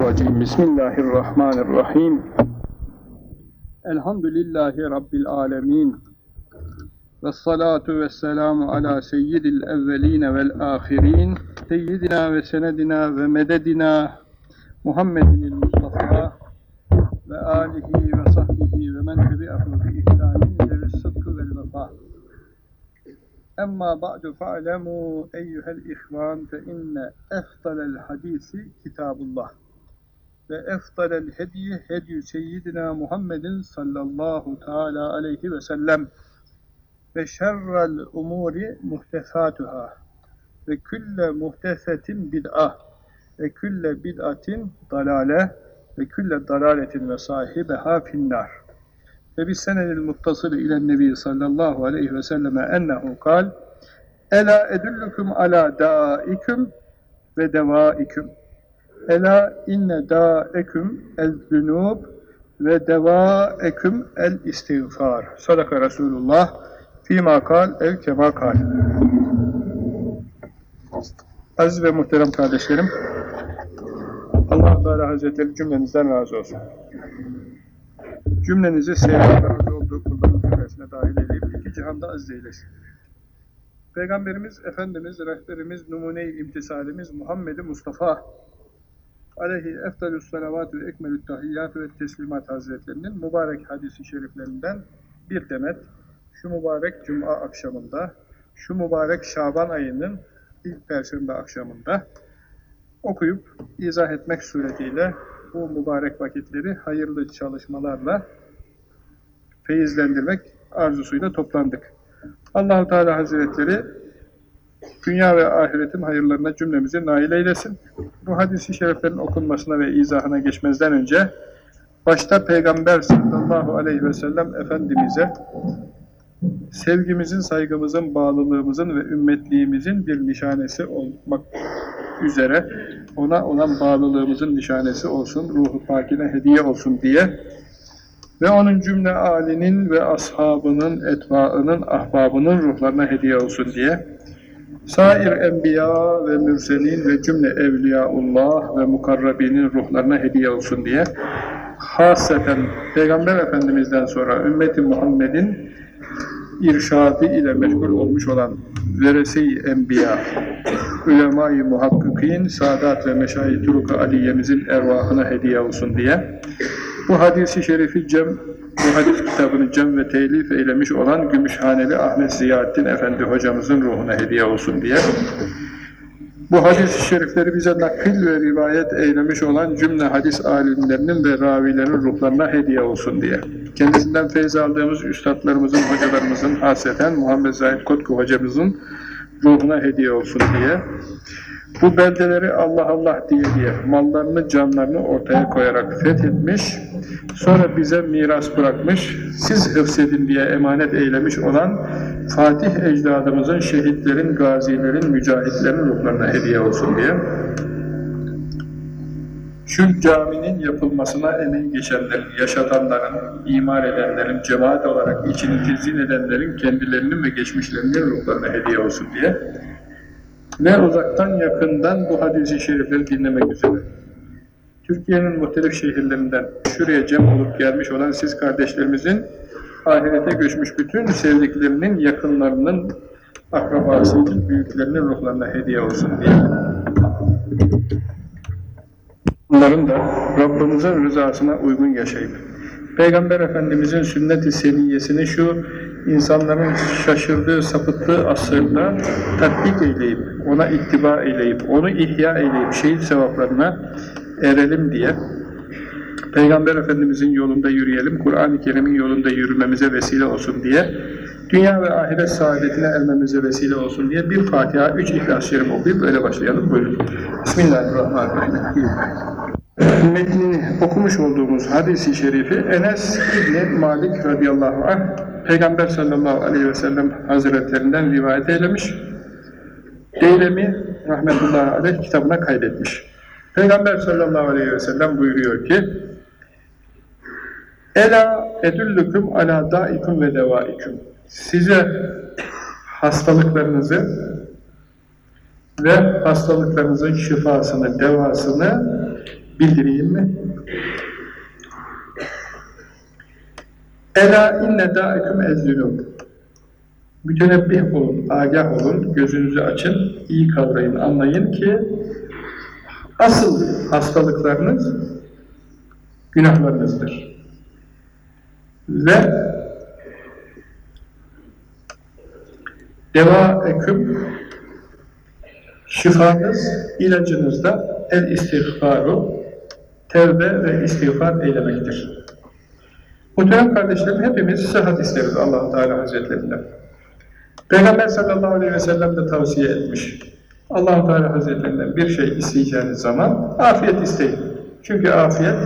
Euzubillahimineşşeytanirracim. Bismillahirrahmanirrahim. Elhamdülillahi Rabbil alemin. Vessalatu vesselamu ala seyyidil evveline vel ahirin. Seyyidina ve senedina ve mededina Muhammedinil Mustafa ve alihi ve sahbihi ve men tebi'ahu bi ihsanin ve sıdkı vel vefa. Emma ba'du fa'lemu eyyuhel ihvan fe inne eftalel hadisi kitabullah ve efdalel hediye hediyü seyyidina Muhammedin sallallahu teala aleyhi ve sellem. Ve şerrel umuri muhtesatuhâ. Ve külle muhtesetin bid'a. Ve külle bid'atin dalale ve külle dalaletin ve sahibeha finnar ve bis senedil muttasıl ile nebi sallallahu aleyhi ve selleme ennehu kal Ela edullukum ala daikum ve devaiküm Ela inne da eküm el zünub ve deva eküm el istiğfar. Sadaka Resulullah fîmâ kal ev kemâ kal. Aziz ve muhterem kardeşlerim, allah Teala Hazretleri cümlenizden razı olsun. Cümlenizi sevgiyle olduğu kulların cümlesine dahil edip iki cihanda aziz eylesin. Peygamberimiz, Efendimiz, rehberimiz, numune-i imtisalimiz Muhammed-i Mustafa aleyhi eftalü salavat ve ekmelü tahiyyat ve teslimat hazretlerinin mübarek hadisi şeriflerinden bir demet şu mübarek cuma akşamında, şu mübarek Şaban ayının ilk perşembe akşamında okuyup izah etmek suretiyle bu mübarek vakitleri hayırlı çalışmalarla feyizlendirmek arzusuyla toplandık. Allahu Teala Hazretleri dünya ve ahiretin hayırlarına cümlemizi nail eylesin. Bu hadis-i şeriflerin okunmasına ve izahına geçmezden önce başta Peygamber sallallahu aleyhi ve sellem Efendimiz'e sevgimizin, saygımızın, bağlılığımızın ve ümmetliğimizin bir nişanesi olmak üzere ona olan bağlılığımızın nişanesi olsun, ruhu pakine hediye olsun diye ve onun cümle alinin ve ashabının, etbaının, ahbabının ruhlarına hediye olsun diye sair enbiya ve mürselin ve cümle evliyaullah ve mukarrabinin ruhlarına hediye olsun diye. Hasreten Peygamber Efendimiz'den sonra ümmeti Muhammed'in irşadı ile meşgul olmuş olan verese-i enbiya, ulema-i muhakkikin, saadat ve meşayi turuk aliyemizin ervahına hediye olsun diye. Bu hadisi şerifi cem, bu hadis kitabını cem ve telif eylemiş olan Gümüşhaneli Ahmet Ziyaettin Efendi hocamızın ruhuna hediye olsun diye bu hadis-i şerifleri bize nakil ve rivayet eylemiş olan cümle hadis alimlerinin ve ravilerin ruhlarına hediye olsun diye. Kendisinden feyz aldığımız üstadlarımızın, hocalarımızın, hasreten Muhammed Zahid Kotku hocamızın ruhuna hediye olsun diye. Bu beldeleri Allah Allah diye diye mallarını, canlarını ortaya koyarak fethetmiş, sonra bize miras bırakmış, siz hıfzedin diye emanet eylemiş olan Fatih ecdadımızın, şehitlerin, gazilerin, mücahitlerin ruhlarına hediye olsun diye. Şu caminin yapılmasına emeği geçenlerin, yaşatanların, imar edenlerin, cemaat olarak içini tezyin edenlerin, kendilerinin ve geçmişlerinin ruhlarına hediye olsun diye ve uzaktan yakından bu hadis-i şerifleri dinlemek üzere. Türkiye'nin muhtelif şehirlerinden şuraya cem olup gelmiş olan siz kardeşlerimizin ahirete göçmüş bütün sevdiklerinin, yakınlarının, akrabasının, büyüklerinin ruhlarına hediye olsun diye. Bunların da Rabbimizin rızasına uygun yaşayıp, Peygamber Efendimizin sünnet-i seniyyesini şu insanların şaşırdığı, sapıttığı asırda tatbik eyleyip, ona ittiba eyleyip, onu ihya eyleyip şehit sevaplarına erelim diye Peygamber Efendimizin yolunda yürüyelim, Kur'an-ı Kerim'in yolunda yürümemize vesile olsun diye dünya ve ahiret saadetine ermemize vesile olsun diye bir Fatiha, üç İhlas-ı Şerif okuyup öyle başlayalım. Buyurun. Bismillahirrahmanirrahim. Metnini okumuş olduğumuz hadisi şerifi Enes İbni Malik radıyallahu anh Peygamber sallallahu aleyhi ve sellem hazretlerinden rivayet eylemiş. Deylemi rahmetullahi aleyh kitabına kaydetmiş. Peygamber sallallahu aleyhi ve sellem buyuruyor ki Ela edüllüküm ala daikum ve devaikum Size hastalıklarınızı ve hastalıklarınızın şifasını, devasını bildireyim mi? Ela inne dâiküm ezzülûb. Mütenebbih olun, agah olun, gözünüzü açın, iyi kavrayın, anlayın ki asıl hastalıklarınız günahlarınızdır. Ve deva eküm şifanız, ilacınız da el istiğfaru, tevbe ve istiğfar eylemektir. Muhterem kardeşlerim, hepimiz sıhhat isteriz allah Teala Hazretlerinden. Peygamber sallallahu aleyhi ve sellem de tavsiye etmiş. allah Teala Hazretlerinden bir şey isteyeceğiniz zaman afiyet isteyin. Çünkü afiyet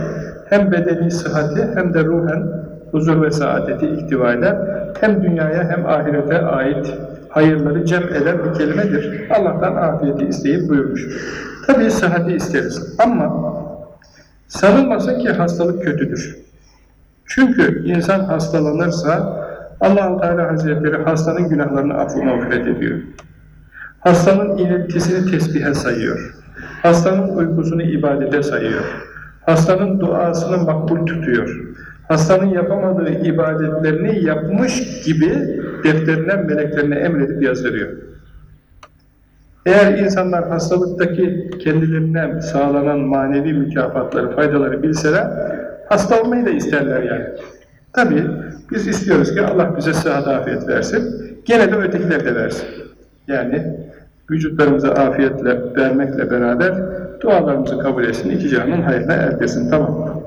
hem bedeni sıhhati hem de ruhen huzur ve saadeti ihtiva eder. Hem dünyaya hem ahirete ait hayırları cem eden bir kelimedir. Allah'tan afiyeti isteyip buyurmuş. Tabii sıhhati isteriz ama sanılmasın ki hastalık kötüdür. Çünkü insan hastalanırsa allah Teala Hazretleri hastanın günahlarını affı mağfiret ediyor. Hastanın iletisini tesbihe sayıyor. Hastanın uykusunu ibadete sayıyor. Hastanın duasını makbul tutuyor. Hastanın yapamadığı ibadetlerini yapmış gibi defterine, meleklerine emredip yazdırıyor. Eğer insanlar hastalıktaki kendilerine sağlanan manevi mükafatları, faydaları bilseler, hasta olmayı da isterler yani. Tabii biz istiyoruz ki Allah bize sıhhat afiyet versin, gene de ötekiler de versin. Yani vücutlarımıza afiyetle vermekle beraber dualarımızı kabul etsin, iki canın hayrına erdirsin, tamam mı?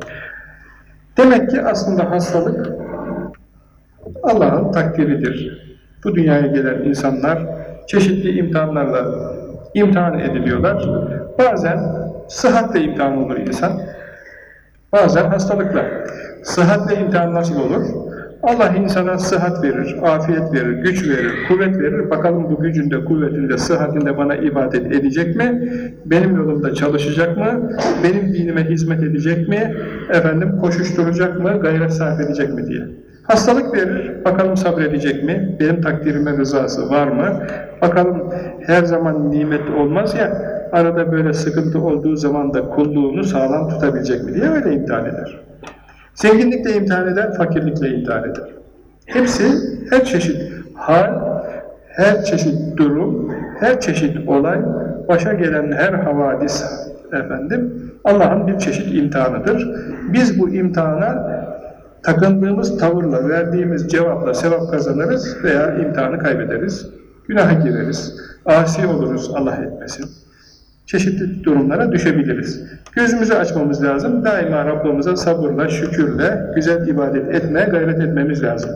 Demek ki aslında hastalık Allah'ın takdiridir. Bu dünyaya gelen insanlar çeşitli imtihanlarla imtihan ediliyorlar. Bazen sıhhatle imtihan olur insan, bazen hastalıkla. Sıhhatle imtihan nasıl olur? Allah insana sıhhat verir, afiyet verir, güç verir, kuvvet verir. Bakalım bu gücünde, kuvvetinde, sıhhatinde bana ibadet edecek mi? Benim yolumda çalışacak mı? Benim dinime hizmet edecek mi? Efendim koşuşturacak mı? Gayret sarf edecek mi diye. Hastalık verir, bakalım sabredecek mi? Benim takdirime rızası var mı? Bakalım her zaman nimet olmaz ya, arada böyle sıkıntı olduğu zaman da kulluğunu sağlam tutabilecek mi diye öyle imtihan eder. Zenginlikle imtihan eder, fakirlikle imtihan eder. Hepsi her çeşit hal, her çeşit durum, her çeşit olay, başa gelen her havadis efendim Allah'ın bir çeşit imtihanıdır. Biz bu imtihana takındığımız tavırla, verdiğimiz cevapla sevap kazanırız veya imtihanı kaybederiz. Günaha gireriz, asi oluruz Allah etmesin. Çeşitli durumlara düşebiliriz. Gözümüzü açmamız lazım. Daima Rabbimize sabırla, şükürle, güzel ibadet etmeye gayret etmemiz lazım.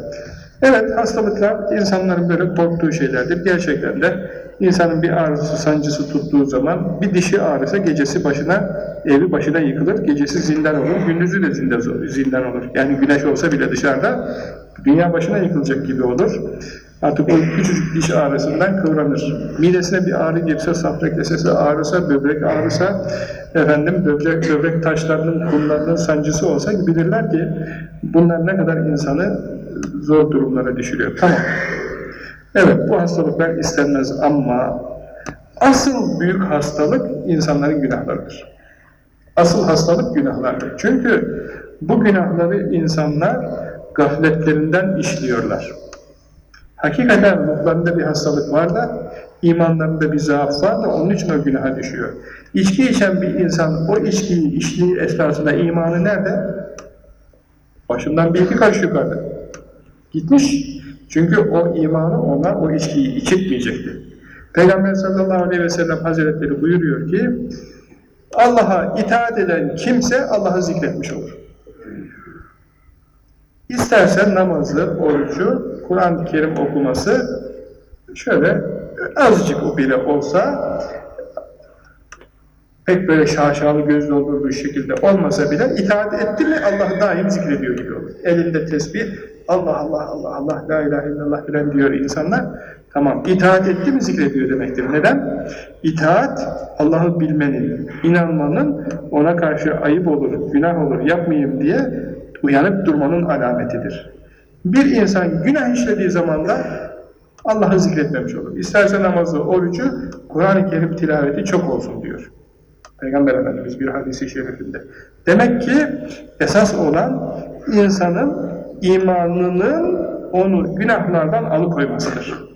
Evet, hastalıklar insanların böyle korktuğu şeylerdir. Gerçekten de insanın bir ağrısı, sancısı tuttuğu zaman bir dişi ağrısa gecesi başına, evi başına yıkılır, gecesi zindan olur, gündüzü de zindan olur. Yani güneş olsa bile dışarıda dünya başına yıkılacak gibi olur. Artık o küçücük diş ağrısından kıvranır. Midesine bir ağrı girse, safra kesesi ağrısa, böbrek ağrısa, efendim böbrek, böbrek taşlarının, kumlarının sancısı olsa bilirler ki bunlar ne kadar insanı zor durumlara düşürüyor. Tamam. Evet, bu hastalıklar istenmez ama asıl büyük hastalık insanların günahlarıdır. Asıl hastalık günahlardır. Çünkü bu günahları insanlar gafletlerinden işliyorlar. Hakikaten ruhlarında bir hastalık var da, imanlarında bir zaaf var da onun için o günaha düşüyor. İçki içen bir insan o içkiyi içtiği esnasında imanı nerede? Başından bir iki karış yukarıda. Gitmiş. Çünkü o imanı ona o içkiyi içitmeyecekti. Peygamber sallallahu aleyhi ve sellem hazretleri buyuruyor ki Allah'a itaat eden kimse Allah'ı zikretmiş olur. İstersen namazı, orucu, Kur'an-ı Kerim okuması şöyle azıcık bile olsa pek böyle şaşalı göz doldurduğu şekilde olmasa bile itaat etti mi Allah'ı daim zikrediyor gibi olur. Elinde tesbih, Allah Allah Allah Allah la ilahe illallah bilen diyor insanlar. Tamam, itaat etti mi zikrediyor demektir. Neden? İtaat, Allah'ı bilmenin, inanmanın ona karşı ayıp olur, günah olur, yapmayayım diye uyanıp durmanın alametidir. Bir insan günah işlediği zaman da Allah'ı zikretmemiş olur. İsterse namazı, orucu, Kur'an-ı Kerim tilaveti çok olsun diyor. Peygamber Efendimiz bir hadisi şerifinde. Demek ki esas olan insanın imanının onu günahlardan alıkoymasıdır.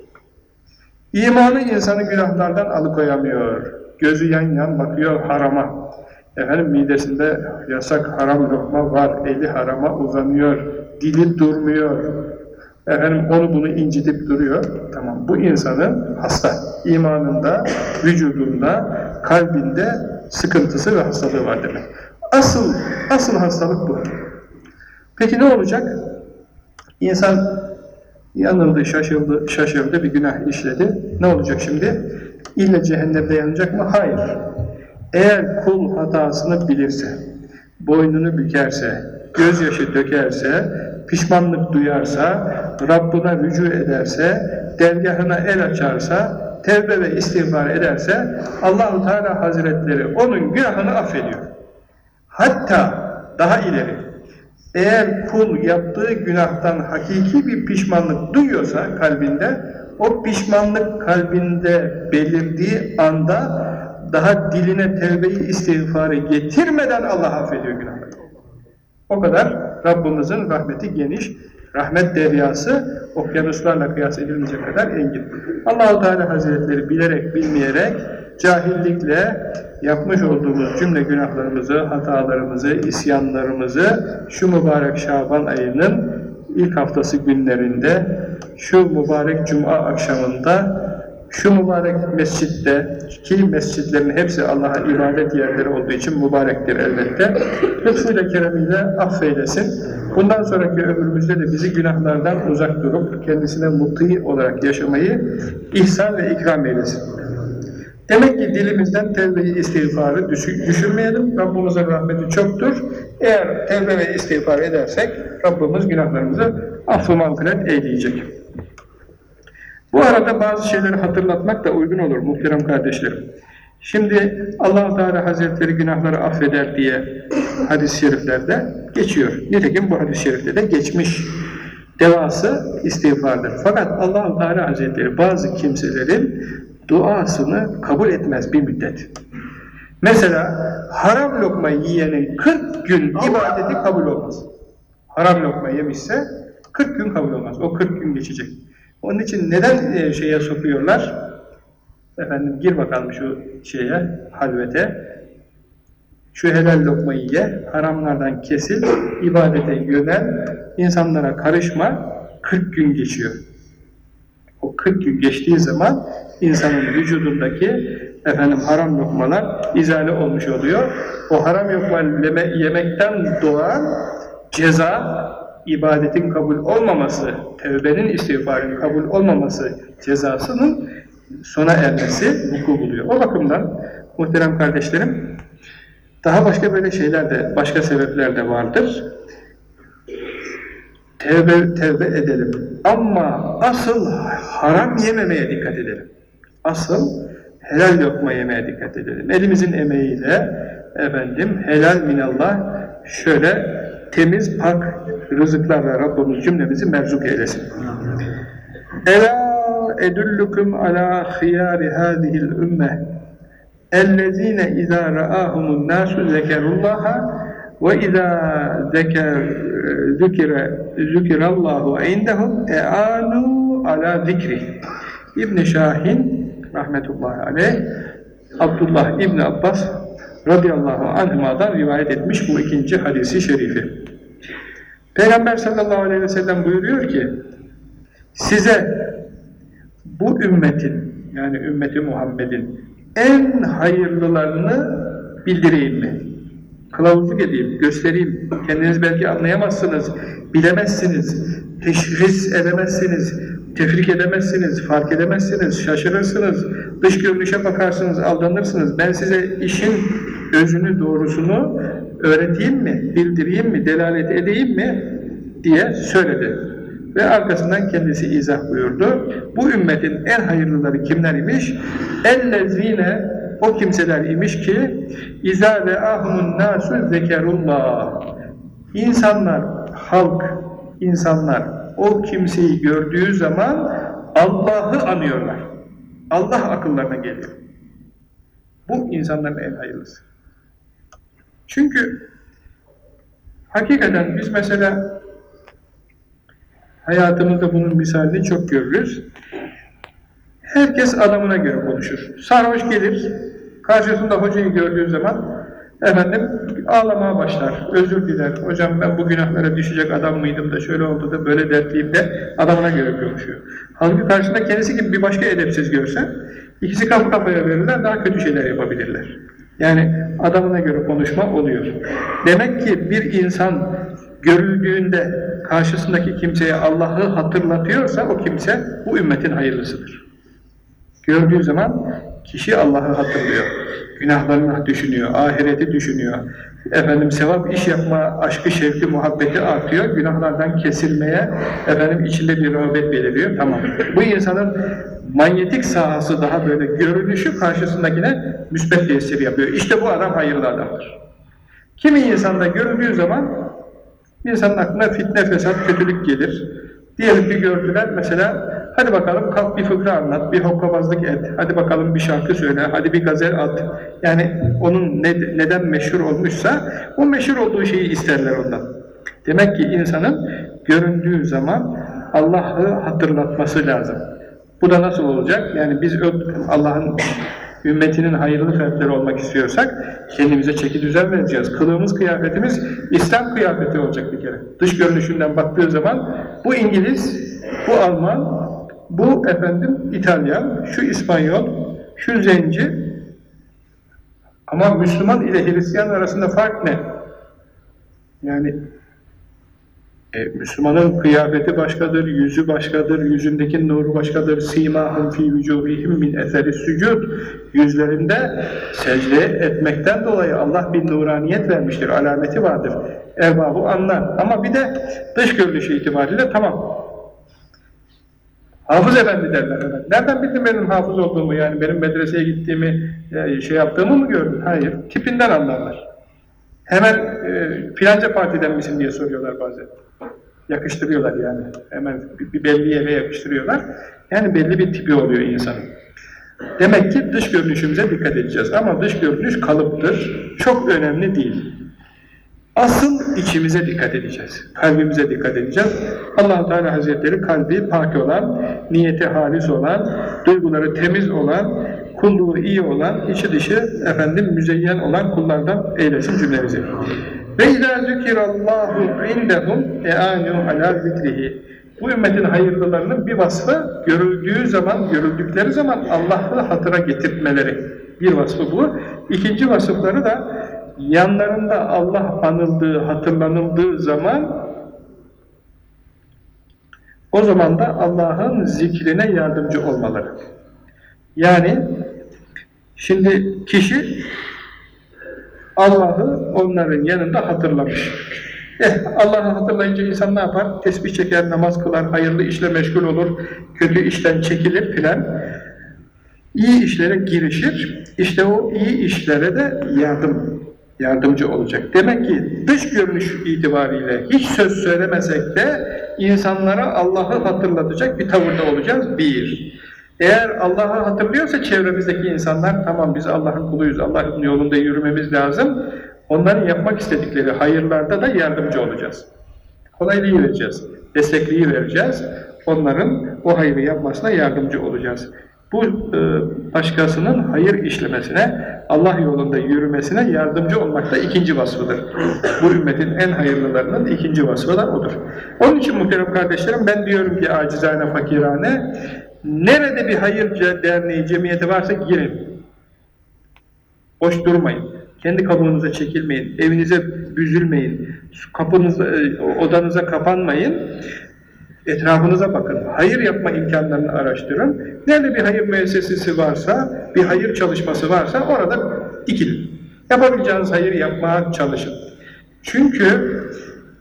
İmanı insanı günahlardan alıkoyamıyor. Gözü yan yan bakıyor harama. Efendim midesinde yasak haram lokma var, eli harama uzanıyor, dili durmuyor. Efendim onu bunu incitip duruyor. Tamam bu insanın hasta. imanında, vücudunda, kalbinde sıkıntısı ve hastalığı var demek. Asıl, asıl hastalık bu. Peki ne olacak? İnsan yanıldı, şaşırdı, şaşırdı, bir günah işledi. Ne olacak şimdi? İlle cehennemde yanacak mı? Hayır. Eğer kul hatasını bilirse, boynunu bükerse, gözyaşı dökerse, pişmanlık duyarsa, Rabbına rücu ederse, dergahına el açarsa, tevbe ve istiğfar ederse, Allahu Teala Hazretleri onun günahını affediyor. Hatta daha ileri, eğer kul yaptığı günahtan hakiki bir pişmanlık duyuyorsa kalbinde, o pişmanlık kalbinde belirdiği anda daha diline tevbeyi istiğfarı getirmeden Allah affediyor günahları. O kadar Rabbimizin rahmeti geniş, rahmet deryası okyanuslarla kıyas edilmeyecek kadar engin. Allahu Teala Hazretleri bilerek bilmeyerek cahillikle yapmış olduğumuz cümle günahlarımızı, hatalarımızı, isyanlarımızı şu mübarek Şaban ayının ilk haftası günlerinde, şu mübarek Cuma akşamında, şu mübarek mescitte, ki mescitlerin hepsi Allah'a ibadet yerleri olduğu için mübarektir elbette, lütfuyla keremiyle affeylesin. Bundan sonraki ömrümüzde de bizi günahlardan uzak durup kendisine mutlu olarak yaşamayı ihsan ve ikram eylesin. Demek ki dilimizden tevbe-i istiğfarı düşürmeyelim. Rabbimizin rahmeti çoktur. Eğer tevbe ve istiğfar edersek Rabbimiz günahlarımızı affı mağfiret eyleyecek. Bu arada bazı şeyleri hatırlatmak da uygun olur muhterem kardeşlerim. Şimdi allah Teala Hazretleri günahları affeder diye hadis-i şeriflerde geçiyor. Nitekim bu hadis-i şerifte de geçmiş. Devası istiğfardır. Fakat allah Teala Hazretleri bazı kimselerin duasını kabul etmez bir müddet. Mesela haram lokma yiyenin 40 gün ibadeti kabul olmaz. Haram lokma yemişse 40 gün kabul olmaz. O 40 gün geçecek. Onun için neden e, şeye sokuyorlar? Efendim gir bakalım şu şeye, halvete. Şu helal lokmayı ye, haramlardan kesil, ibadete yönel, insanlara karışma, 40 gün geçiyor. O 40 gün geçtiği zaman insanın vücudundaki efendim haram lokmalar izale olmuş oluyor. O haram lokma yemekten doğan ceza ibadetin kabul olmaması, tevbenin istiğfarın kabul olmaması cezasının sona ermesi vuku buluyor. O bakımdan muhterem kardeşlerim daha başka böyle şeyler de, başka sebepler de vardır. Tevbe, tevbe edelim. Ama asıl haram yememeye dikkat edelim. Asıl helal lokma yemeye dikkat edelim. Elimizin emeğiyle efendim helal minallah şöyle temiz, pak rızıklarla Rabbimiz cümlemizi merzuk eylesin. Ela edullukum ala hiyari hadihil ümmeh ellezine izâ ra'ahumun nâsu zekerullaha ve izâ zükirallahu indehum e'anu ala zikri İbn Şahin rahmetullahi aleyh Abdullah İbn Abbas radıyallahu anhuma'dan rivayet etmiş bu ikinci hadisi şerifi. Peygamber sallallahu aleyhi ve sellem buyuruyor ki size bu ümmetin yani ümmeti Muhammed'in en hayırlılarını bildireyim mi? Kılavuzluk edeyim, göstereyim. Kendiniz belki anlayamazsınız, bilemezsiniz, teşhis edemezsiniz, tefrik edemezsiniz, fark edemezsiniz, şaşırırsınız, dış görünüşe bakarsınız, aldanırsınız. Ben size işin özünü doğrusunu öğreteyim mi, bildireyim mi, delalet edeyim mi diye söyledi. Ve arkasından kendisi izah buyurdu. Bu ümmetin en hayırlıları kimler imiş? Ellezine o kimseler imiş ki izâ ve ahumun nâsü zekerullah İnsanlar, halk, insanlar o kimseyi gördüğü zaman Allah'ı anıyorlar. Allah akıllarına geliyor. Bu insanların en hayırlısı. Çünkü hakikaten biz mesela hayatımızda bunun misalini çok görürüz. Herkes adamına göre konuşur. Sarhoş gelir, karşısında hocayı gördüğü zaman efendim ağlamaya başlar, özür diler. Hocam ben bu günahlara düşecek adam mıydım da şöyle oldu da böyle dertleyip de adamına göre konuşuyor. Halbuki karşısında kendisi gibi bir başka edepsiz görse ikisi kapı kafaya verirler, daha kötü şeyler yapabilirler. Yani adamına göre konuşma oluyor. Demek ki bir insan görüldüğünde karşısındaki kimseye Allah'ı hatırlatıyorsa o kimse bu ümmetin hayırlısıdır. Gördüğü zaman kişi Allah'ı hatırlıyor. Günahlarını düşünüyor, ahireti düşünüyor. Efendim sevap iş yapma aşkı, şevki, muhabbeti artıyor. Günahlardan kesilmeye efendim içinde bir rağbet beliriyor. Tamam. Bu insanın manyetik sahası daha böyle görünüşü karşısındakine müsbet tesir yapıyor. İşte bu adam hayırlı adamdır. Kimi insanda görüldüğü zaman insanın aklına fitne, fesat, kötülük gelir. Diyelim ki gördüler mesela hadi bakalım kalk bir fıkra anlat, bir hokkabazlık et, hadi bakalım bir şarkı söyle, hadi bir gazel at. Yani onun ne, neden meşhur olmuşsa o meşhur olduğu şeyi isterler ondan. Demek ki insanın göründüğü zaman Allah'ı hatırlatması lazım. Bu da nasıl olacak? Yani biz Allah'ın ümmetinin hayırlı fertleri olmak istiyorsak kendimize çeki düzen vereceğiz. Kılığımız, kıyafetimiz İslam kıyafeti olacak bir kere. Dış görünüşünden baktığı zaman bu İngiliz, bu Alman, bu efendim İtalyan, şu İspanyol, şu zenci ama Müslüman ile Hristiyan arasında fark ne? Yani e, Müslümanın kıyafeti başkadır, yüzü başkadır, yüzündeki nuru başkadır. Simahum fi vücuhihim min eseri sücud. Yüzlerinde secde etmekten dolayı Allah bir nuraniyet vermiştir, alameti vardır. Erbabı anlar. Ama bir de dış görünüşü itibariyle tamam. Hafız efendi derler hemen. Nereden bildin benim hafız olduğumu yani benim medreseye gittiğimi, e, şey yaptığımı mı gördün? Hayır. Tipinden anlarlar. Hemen e, filanca partiden misin diye soruyorlar bazen. Yakıştırıyorlar yani. Hemen bir, bir belli yere yakıştırıyorlar. Yani belli bir tipi oluyor insanın. Demek ki dış görünüşümüze dikkat edeceğiz. Ama dış görünüş kalıptır. Çok önemli değil. Asıl içimize dikkat edeceğiz. Kalbimize dikkat edeceğiz. allah Teala Hazretleri kalbi pak olan, niyeti halis olan, duyguları temiz olan, kulluğu iyi olan, içi dışı efendim müzeyyen olan kullardan eylesin cümlemizi. Ve izâ zükirallâhu indehum e'ânû alâ zikrihi. Bu ümmetin hayırlılarının bir vasfı görüldüğü zaman, görüldükleri zaman Allah'ı hatıra getirtmeleri. Bir vasfı bu. İkinci vasıfları da yanlarında Allah anıldığı, hatırlanıldığı zaman o zaman da Allah'ın zikrine yardımcı olmaları. Yani şimdi kişi Allah'ı onların yanında hatırlamış. Eh, Allah'ı hatırlayınca insan ne yapar? Tesbih çeker, namaz kılar, hayırlı işle meşgul olur, kötü işten çekilir filan. İyi işlere girişir. İşte o iyi işlere de yardım yardımcı olacak. Demek ki dış görünüş itibariyle hiç söz söylemesek de insanlara Allah'ı hatırlatacak bir tavırda olacağız. Bir. Eğer Allah'ı hatırlıyorsa çevremizdeki insanlar tamam biz Allah'ın kuluyuz, Allah'ın yolunda yürümemiz lazım. Onların yapmak istedikleri hayırlarda da yardımcı olacağız. Kolaylığı vereceğiz, destekliği vereceğiz. Onların o hayrı yapmasına yardımcı olacağız. Bu e, başkasının hayır işlemesine, Allah yolunda yürümesine yardımcı olmak da ikinci vasfıdır. Bu ümmetin en hayırlılarının ikinci vasfı da odur. Onun için muhterem kardeşlerim ben diyorum ki acizane, fakirane, nerede bir hayır derneği, cemiyeti varsa girin. Boş durmayın. Kendi kabuğunuza çekilmeyin, evinize büzülmeyin, kapınıza, e, odanıza kapanmayın. Etrafınıza bakın. Hayır yapma imkanlarını araştırın. Nerede bir hayır müessesesi varsa, bir hayır çalışması varsa orada dikilin. Yapabileceğiniz hayır yapmaya çalışın. Çünkü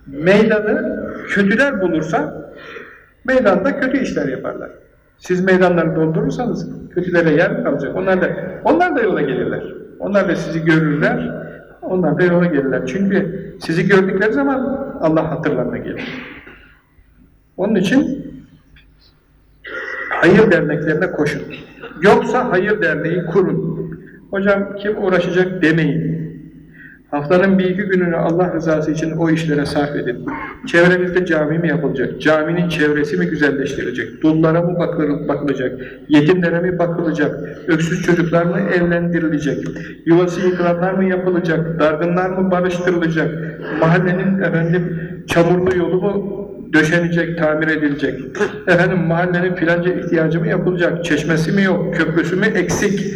meydanı kötüler bulursa meydanda kötü işler yaparlar. Siz meydanları doldurursanız kötülere yer kalacak? Onlar da, onlar da yola gelirler. Onlar da sizi görürler. Onlar da yola gelirler. Çünkü sizi gördükleri zaman Allah hatırlarına gelir. Onun için hayır derneklerine koşun. Yoksa hayır derneği kurun. Hocam kim uğraşacak demeyin. Haftanın bir iki gününü Allah rızası için o işlere sarf edin. Çevremizde cami mi yapılacak? Caminin çevresi mi güzelleştirilecek? Dullara mı bakılacak? Yetimlere mi bakılacak? Öksüz çocuklar mı evlendirilecek? Yuvası yıkılanlar mı yapılacak? Dargınlar mı barıştırılacak? Mahallenin efendim çamurlu yolu mu döşenecek, tamir edilecek. Efendim mahallenin filanca ihtiyacı mı yapılacak, çeşmesi mi yok, köprüsü mü eksik.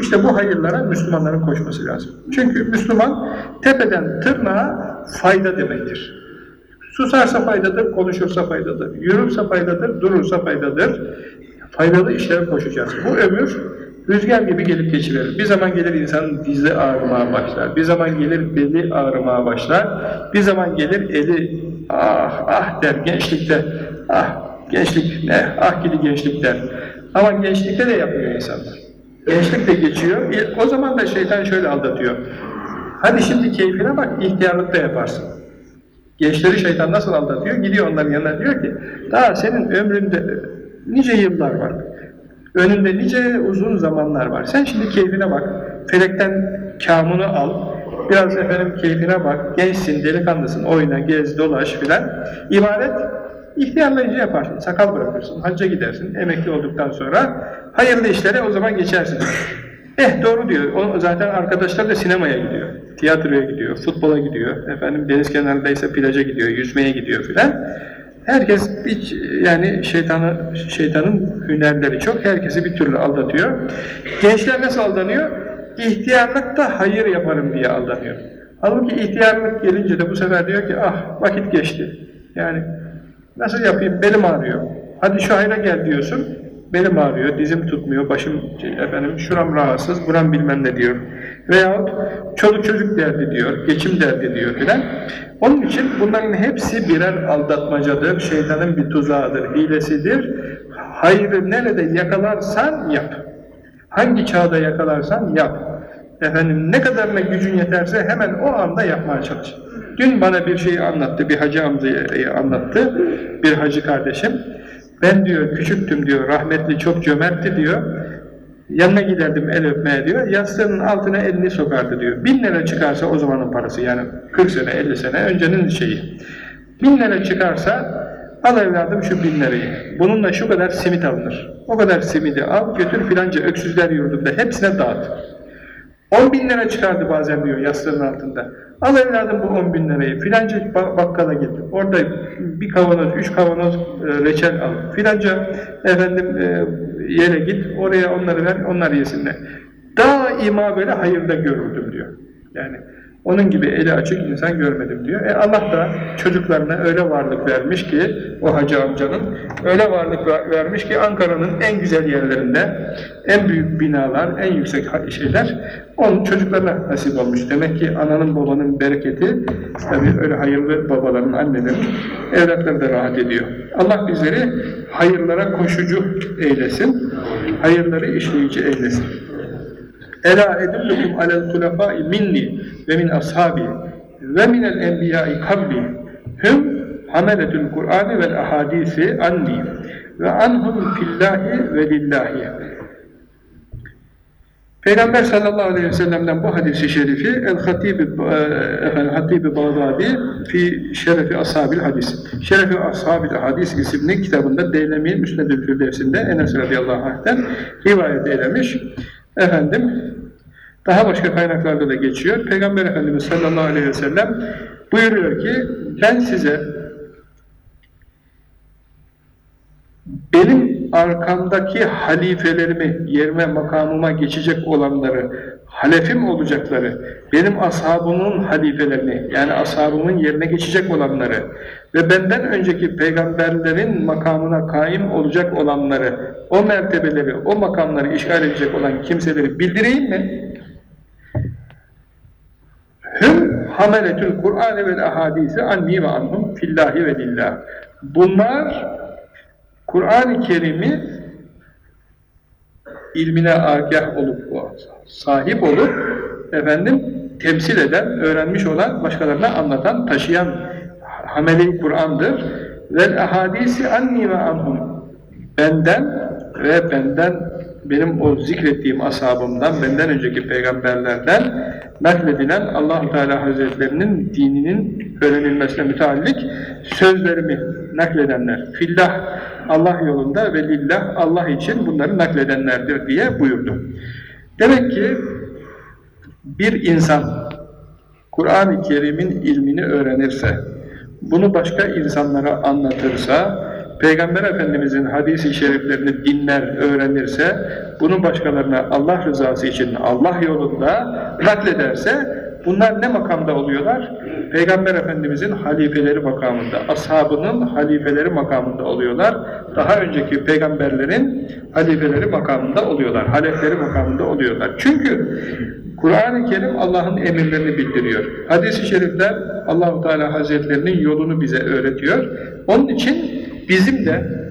İşte bu hayırlara Müslümanların koşması lazım. Çünkü Müslüman tepeden tırnağa fayda demektir. Susarsa faydadır, konuşursa faydadır, yürürse faydadır, durursa faydadır. Faydalı işlere koşacağız. Bu ömür rüzgar gibi gelip geçiverir. Bir zaman gelir insanın dizli ağrımaya başlar, bir zaman gelir beli ağrımaya başlar, bir zaman gelir eli ah ah der gençlikte, ah gençlik ne, ah gidi gençlik der. Ama gençlikte de yapıyor insanlar. Gençlik de geçiyor, o zaman da şeytan şöyle aldatıyor. Hadi şimdi keyfine bak, ihtiyarlıkta yaparsın. Gençleri şeytan nasıl aldatıyor? Gidiyor onların yanına diyor ki, daha senin ömründe nice yıllar var. Önünde nice uzun zamanlar var. Sen şimdi keyfine bak. Felekten kamını al. Biraz efendim keyfine bak. Gençsin, delikanlısın, oyna, gez, dolaş filan. İbadet ihtiyarlayınca yaparsın. Sakal bırakırsın, hacca gidersin. Emekli olduktan sonra hayırlı işlere o zaman geçersin. Eh doğru diyor. O zaten arkadaşlar da sinemaya gidiyor. Tiyatroya gidiyor, futbola gidiyor. Efendim deniz kenarındaysa plaja gidiyor, yüzmeye gidiyor filan. Herkes bir, yani şeytanı, şeytanın hünerleri çok. Herkesi bir türlü aldatıyor. Gençler nasıl aldanıyor? İhtiyarlıkta hayır yaparım diye aldanıyor. Halbuki ihtiyarlık gelince de bu sefer diyor ki ah vakit geçti. Yani nasıl yapayım belim ağrıyor. Hadi şu hayra gel diyorsun. Belim ağrıyor, dizim tutmuyor, başım efendim şuram rahatsız, buram bilmem ne diyor. Veyahut çoluk çocuk derdi diyor, geçim derdi diyor filan. Onun için bunların hepsi birer aldatmacadır, şeytanın bir tuzağıdır, hilesidir. Hayrı nerede yakalarsan yap. Hangi çağda yakalarsan yap. Efendim ne kadarına gücün yeterse hemen o anda yapmaya çalış. Dün bana bir şey anlattı, bir hacı amcayı anlattı, bir hacı kardeşim. Ben diyor küçüktüm diyor, rahmetli çok cömertti diyor. Yanına giderdim el öpmeye diyor, yastığının altına elini sokardı diyor. Bin lira çıkarsa o zamanın parası yani 40 sene 50 sene öncenin şeyi. Bin lira çıkarsa al evladım şu bin lirayı. Bununla şu kadar simit alınır. O kadar simidi al götür filanca öksüzler yurdunda hepsine dağıt. 10 bin lira çıkardı bazen diyor yastığın altında. Al evladım bu 10 bin lirayı, filanca bakkala git. Orada bir kavanoz, üç kavanoz e, reçel al. Filanca efendim e, yere git, oraya onları ver, onlar yesinler. Daima böyle hayırda görürdüm diyor. Yani onun gibi eli açık insan görmedim diyor. E Allah da çocuklarına öyle varlık vermiş ki, o hacı amcanın, öyle varlık vermiş ki Ankara'nın en güzel yerlerinde, en büyük binalar, en yüksek şeyler, onun çocuklarına nasip olmuş. Demek ki ananın babanın bereketi, tabii öyle hayırlı babaların, annelerin, evlatları da rahat ediyor. Allah bizleri hayırlara koşucu eylesin, hayırları işleyici eylesin. Ela edullukum alel hulefai minni ve min ashabi ve minel enbiyai kabli hüm hameletül Kur'ani vel ahadisi anni ve anhum fillahi ve lillahi Peygamber sallallahu aleyhi ve sellem'den bu hadisi şerifi El-Hatibi efendim, Hatibi Bağdadi fi Şerefi Ashabil Hadis. Şerefi Ashabil Hadis isimli kitabında Deylemi Müsnedül Firdevs'inde Enes radıyallahu anh'ten rivayet eylemiş. Efendim, daha başka kaynaklarda da geçiyor. Peygamber Efendimiz sallallahu aleyhi ve sellem buyuruyor ki, ben size benim arkamdaki halifelerimi, yerime, makamıma geçecek olanları, halefim olacakları, benim ashabımın halifelerini, yani ashabımın yerine geçecek olanları ve benden önceki peygamberlerin makamına kaim olacak olanları, o mertebeleri, o makamları işgal edecek olan kimseleri bildireyim mi? Hüm hameletül Kur'an ve ahadisi anni ve anhum fillahi ve lillah. Bunlar Kur'an-ı Kerim'i ilmine agah olup, sahip olup, efendim, temsil eden, öğrenmiş olan, başkalarına anlatan, taşıyan hameli Kur'an'dır. Vel ahadisi anni ve anhum. Benden ve benden benim o zikrettiğim ashabımdan, benden önceki peygamberlerden nakledilen allah Teala Hazretlerinin dininin öğrenilmesine müteallik sözlerimi nakledenler. Fillah, Allah yolunda ve lillah, Allah için bunları nakledenlerdir diye buyurdu. Demek ki bir insan Kur'an-ı Kerim'in ilmini öğrenirse, bunu başka insanlara anlatırsa, Peygamber Efendimizin hadisi şeriflerini dinler, öğrenirse, bunu başkalarına Allah rızası için Allah yolunda naklederse, bunlar ne makamda oluyorlar? Peygamber Efendimizin halifeleri makamında, ashabının halifeleri makamında oluyorlar. Daha önceki peygamberlerin halifeleri makamında oluyorlar, halefleri makamında oluyorlar. Çünkü Kur'an-ı Kerim Allah'ın emirlerini bildiriyor. Hadis-i şerifler Allahu Teala Hazretlerinin yolunu bize öğretiyor. Onun için bizim de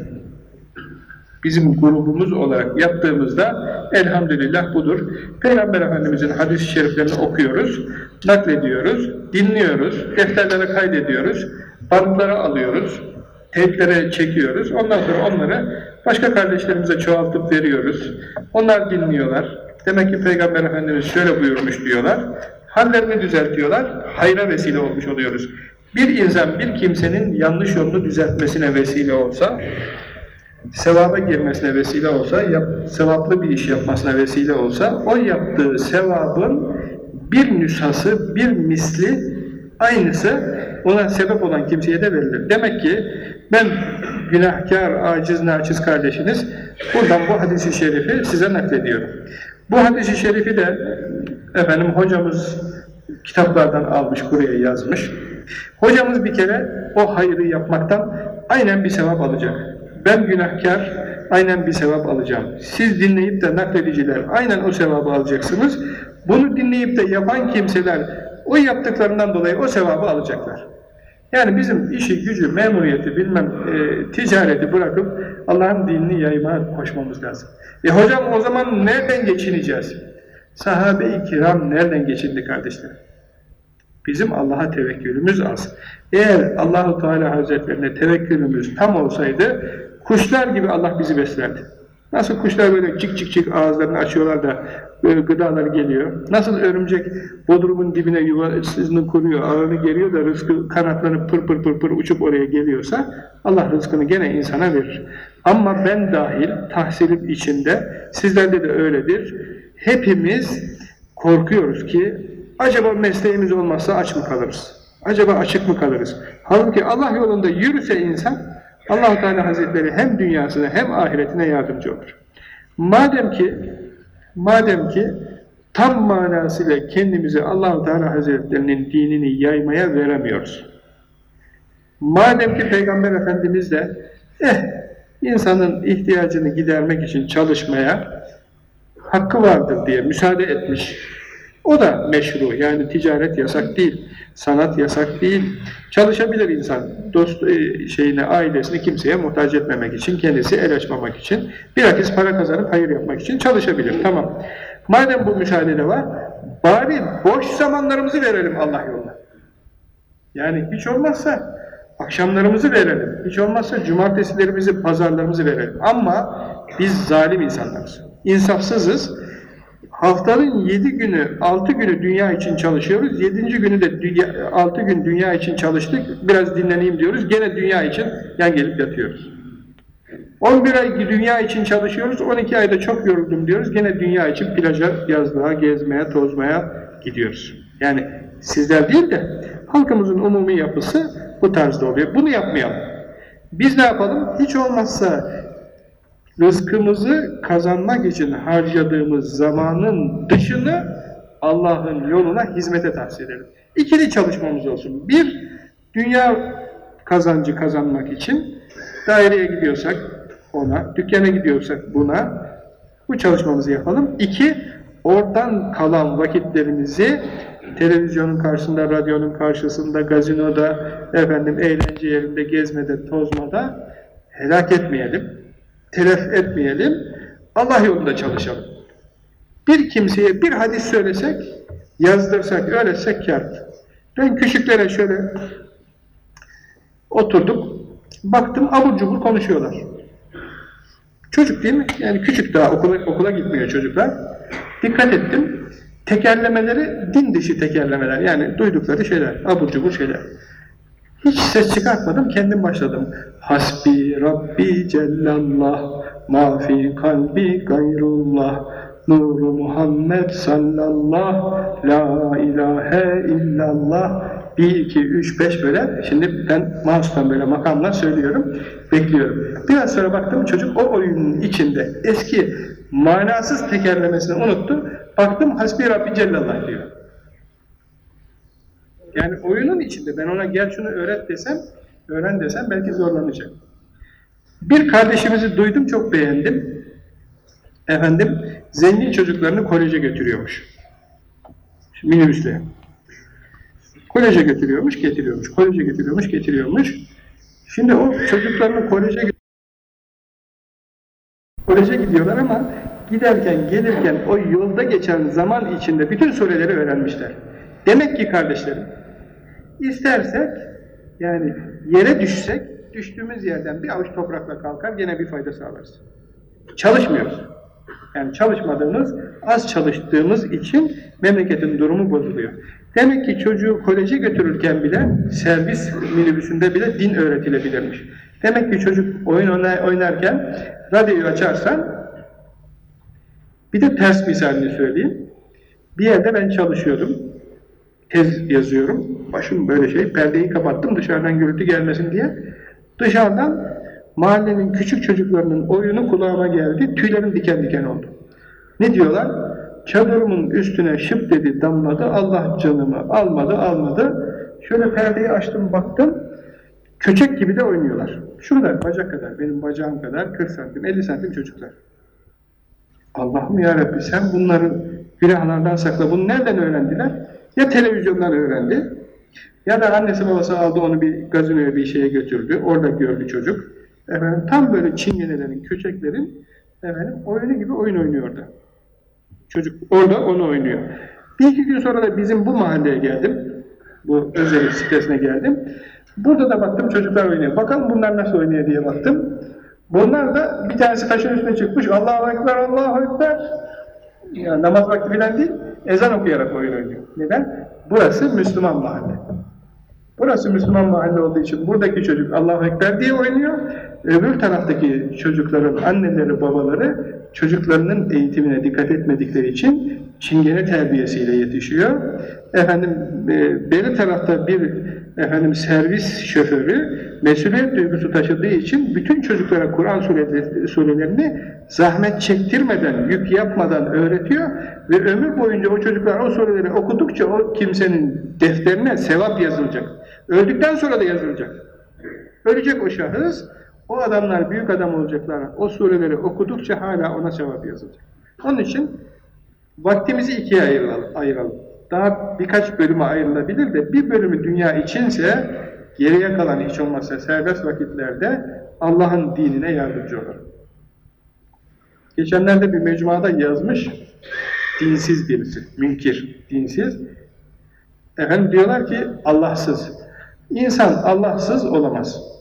bizim grubumuz olarak yaptığımızda elhamdülillah budur. Peygamber Efendimizin hadis-i şeriflerini okuyoruz, naklediyoruz, dinliyoruz, defterlere kaydediyoruz, bantlara alıyoruz, teyplere çekiyoruz. Ondan sonra onları başka kardeşlerimize çoğaltıp veriyoruz. Onlar dinliyorlar. Demek ki Peygamber Efendimiz şöyle buyurmuş diyorlar. Hallerini düzeltiyorlar. Hayra vesile olmuş oluyoruz. Bir insan bir kimsenin yanlış yolunu düzeltmesine vesile olsa, sevaba girmesine vesile olsa, yap, sevaplı bir iş yapmasına vesile olsa, o yaptığı sevabın bir nüshası, bir misli, aynısı ona sebep olan kimseye de verilir. Demek ki ben günahkar, aciz, naçiz kardeşiniz, buradan bu hadisi şerifi size naklediyorum. Bu hadisi şerifi de efendim hocamız kitaplardan almış, buraya yazmış. Hocamız bir kere o hayrı yapmaktan aynen bir sevap alacak. Ben günahkar, aynen bir sevap alacağım. Siz dinleyip de naklediciler aynen o sevabı alacaksınız. Bunu dinleyip de yapan kimseler o yaptıklarından dolayı o sevabı alacaklar. Yani bizim işi, gücü, memuriyeti, bilmem e, ticareti bırakıp Allah'ın dinini yaymaya koşmamız lazım. E hocam o zaman nereden geçineceğiz? Sahabe-i kiram nereden geçindi kardeşler? Bizim Allah'a tevekkülümüz az. Eğer Allahu Teala Hazretlerine tevekkülümüz tam olsaydı kuşlar gibi Allah bizi beslerdi. Nasıl kuşlar böyle cik cik cik ağızlarını açıyorlar da böyle gıdalar geliyor. Nasıl örümcek bodrumun dibine yuvasını kuruyor, ağını geliyor da rızkı kanatlanıp pır pır pır pır uçup oraya geliyorsa Allah rızkını gene insana verir. Ama ben dahil tahsilim içinde sizlerde de öyledir. Hepimiz korkuyoruz ki acaba mesleğimiz olmazsa aç mı kalırız? Acaba açık mı kalırız? Halbuki Allah yolunda yürüse insan allah Teala Hazretleri hem dünyasına hem ahiretine yardımcı olur. Madem ki madem ki tam manasıyla kendimizi allah Teala Hazretlerinin dinini yaymaya veremiyoruz. Madem ki Peygamber Efendimiz de eh insanın ihtiyacını gidermek için çalışmaya hakkı vardır diye müsaade etmiş. O da meşru. Yani ticaret yasak değil. Sanat yasak değil. Çalışabilir insan. Dost e, şeyine, ailesini kimseye muhtaç etmemek için, kendisi el açmamak için, bilakis para kazanıp hayır yapmak için çalışabilir. Tamam. Madem bu müsaade de var, bari boş zamanlarımızı verelim Allah yoluna. Yani hiç olmazsa akşamlarımızı verelim. Hiç olmazsa cumartesilerimizi, pazarlarımızı verelim. Ama biz zalim insanlarız. İnsafsızız. Haftanın yedi günü, altı günü dünya için çalışıyoruz. Yedinci günü de dünya, altı gün dünya için çalıştık. Biraz dinleneyim diyoruz. Gene dünya için yan gelip yatıyoruz. 11 ay dünya için çalışıyoruz. 12 ayda çok yoruldum diyoruz. Gene dünya için plaja, yazlığa, gezmeye, tozmaya gidiyoruz. Yani sizler değil de halkımızın umumi yapısı bu tarzda oluyor. Bunu yapmayalım. Biz ne yapalım? Hiç olmazsa rızkımızı kazanmak için harcadığımız zamanın dışını Allah'ın yoluna hizmete tahsil edelim. İkili çalışmamız olsun. Bir, dünya kazancı kazanmak için daireye gidiyorsak ona, dükkana gidiyorsak buna, bu çalışmamızı yapalım. İki, oradan kalan vakitlerimizi televizyonun karşısında, radyonun karşısında, gazinoda, efendim eğlence yerinde, gezmede, tozmada helak etmeyelim telef etmeyelim, Allah yolunda çalışalım. Bir kimseye bir hadis söylesek, yazdırsak, öğretsek kârdır. Ben küçüklere şöyle oturduk, baktım abur cubur konuşuyorlar. Çocuk değil mi? Yani küçük daha okula, okula gitmiyor çocuklar. Dikkat ettim. Tekerlemeleri din dışı tekerlemeler. Yani duydukları şeyler, abur cubur şeyler. Hiç ses çıkartmadım, kendim başladım. Hasbi Rabbi Cellallah, ma fi kalbi gayrullah, nuru Muhammed sallallah, la ilahe illallah, 1, 2, 3, 5 böyle. Şimdi ben mouse'dan böyle makamlar söylüyorum, bekliyorum. Biraz sonra baktım çocuk o oyunun içinde eski manasız tekerlemesini unuttu. Baktım Hasbi Rabbi Cellallah diyor. Yani oyunun içinde ben ona gel şunu öğret desem, öğren desem belki zorlanacak. Bir kardeşimizi duydum çok beğendim. Efendim zengin çocuklarını koleje götürüyormuş. Minibüsle. Koleje götürüyormuş, getiriyormuş. Koleje getiriyormuş, getiriyormuş. Şimdi o çocuklarını koleje koleje gidiyorlar ama giderken, gelirken o yolda geçen zaman içinde bütün sureleri öğrenmişler. Demek ki kardeşlerim, istersek, yani yere düşsek, düştüğümüz yerden bir avuç toprakla kalkar, gene bir fayda sağlarız. Çalışmıyoruz. Yani çalışmadığımız, az çalıştığımız için memleketin durumu bozuluyor. Demek ki çocuğu koleje götürürken bile, servis minibüsünde bile din öğretilebilirmiş. Demek ki çocuk oyun oynarken radyoyu açarsan, bir de ters misalini söyleyeyim. Bir yerde ben çalışıyordum, tez yazıyorum, başım böyle şey, perdeyi kapattım dışarıdan gürültü gelmesin diye. Dışarıdan mahallenin küçük çocuklarının oyunu kulağıma geldi, tüylerim diken diken oldu. Ne diyorlar? Çadırımın üstüne şıp dedi damladı, Allah canımı almadı almadı. Şöyle perdeyi açtım baktım, köçek gibi de oynuyorlar. Şurada bacak kadar, benim bacağım kadar 40 santim, 50 santim çocuklar. Allah'ım ya Rabbi sen bunları günahlardan sakla. Bunu nereden öğrendiler? Ya televizyondan öğrendi, ya da annesi babası aldı onu bir gazinoya bir şeye götürdü. Orada gördü çocuk. Efendim, tam böyle çingenelerin, köçeklerin efendim, oyunu gibi oyun oynuyor orada. Çocuk orada onu oynuyor. Bir iki gün sonra da bizim bu mahalleye geldim. Bu özel sitesine geldim. Burada da baktım çocuklar oynuyor. Bakalım bunlar nasıl oynuyor diye baktım. Bunlar da bir tanesi taşın üstüne çıkmış. Allahu Ekber, Allahu Ekber. Yani namaz vakti bilen değil, ezan okuyarak oyun oynuyor. Neden? Burası Müslüman mahalle. Burası Müslüman mahalle olduğu için buradaki çocuk Allahu Ekber diye oynuyor. Öbür taraftaki çocukların anneleri, babaları çocuklarının eğitimine dikkat etmedikleri için çingene terbiyesiyle yetişiyor. Efendim e, beri tarafta bir efendim servis şoförü mesuliyet duygusu taşıdığı için bütün çocuklara Kur'an surelerini zahmet çektirmeden, yük yapmadan öğretiyor ve ömür boyunca o çocuklar o sureleri okudukça o kimsenin defterine sevap yazılacak. Öldükten sonra da yazılacak. Ölecek o şahıs, o adamlar büyük adam olacaklar. O sureleri okudukça hala ona sevap yazılacak. Onun için vaktimizi ikiye ayıralım. ayıralım. Daha birkaç bölüme ayrılabilir de bir bölümü dünya içinse geriye kalan hiç olmazsa serbest vakitlerde Allah'ın dinine yardımcı olur. Geçenlerde bir mecmuada yazmış dinsiz birisi, münkir, dinsiz. Efendim diyorlar ki Allahsız. İnsan Allahsız olamaz.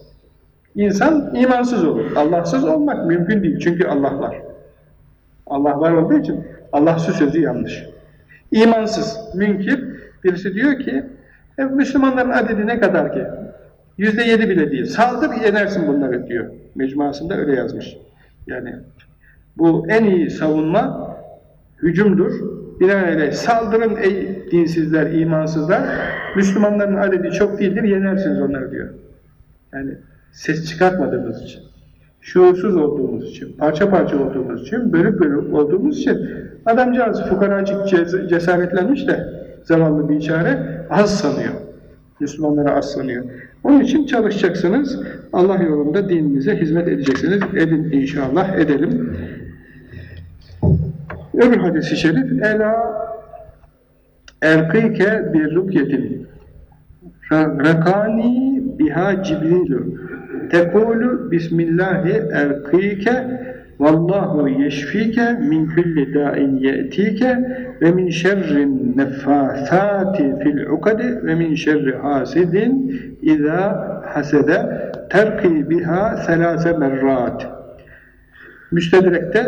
İnsan imansız olur. Allahsız olmak mümkün değil. Çünkü Allah var. Allah var olduğu için Allahsız sözü yanlış. İmansız, münkir birisi diyor ki e, Müslümanların adedi ne kadar ki? Yüzde yedi bile değil. Saldır yenersin bunları diyor. Mecmuasında öyle yazmış. Yani bu en iyi savunma hücumdur. Binaenaleyh saldırın ey dinsizler, imansızlar. Müslümanların adedi çok değildir, yenersiniz onları diyor. Yani ses çıkartmadığımız için, şuursuz olduğumuz için, parça parça olduğumuz için, bölük bölük olduğumuz için adamcağız fukaracık cesaretlenmiş de zavallı bir çare az sanıyor. Müslümanlara az sanıyor. Onun için çalışacaksınız. Allah yolunda dininize hizmet edeceksiniz. Edin inşallah, edelim. Öbür hadisi şerif Ela erkike bir rukyetin rakani biha cibrilu tekulu bismillahi erkike vallahu yeşfike min kulli da'in ye'tike ve min şerrin neffâthâti fil ukadi ve min şerri hasidin izâ hasede terki biha selâse merrât Müstedrek'te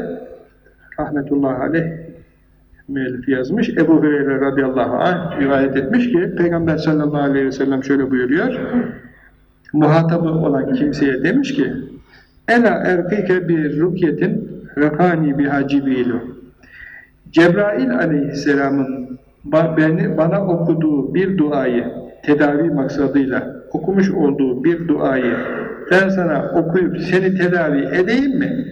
rahmetullahi aleyh müellif yazmış. Ebu Hureyre radıyallahu anh rivayet etmiş ki Peygamber sallallahu aleyhi ve sellem şöyle buyuruyor. Muhatabı olan kimseye demiş ki Ela erkike bir rukyetin rekani biha cibrilu Cebrail aleyhisselamın beni, bana okuduğu bir duayı tedavi maksadıyla okumuş olduğu bir duayı ben sana okuyup seni tedavi edeyim mi?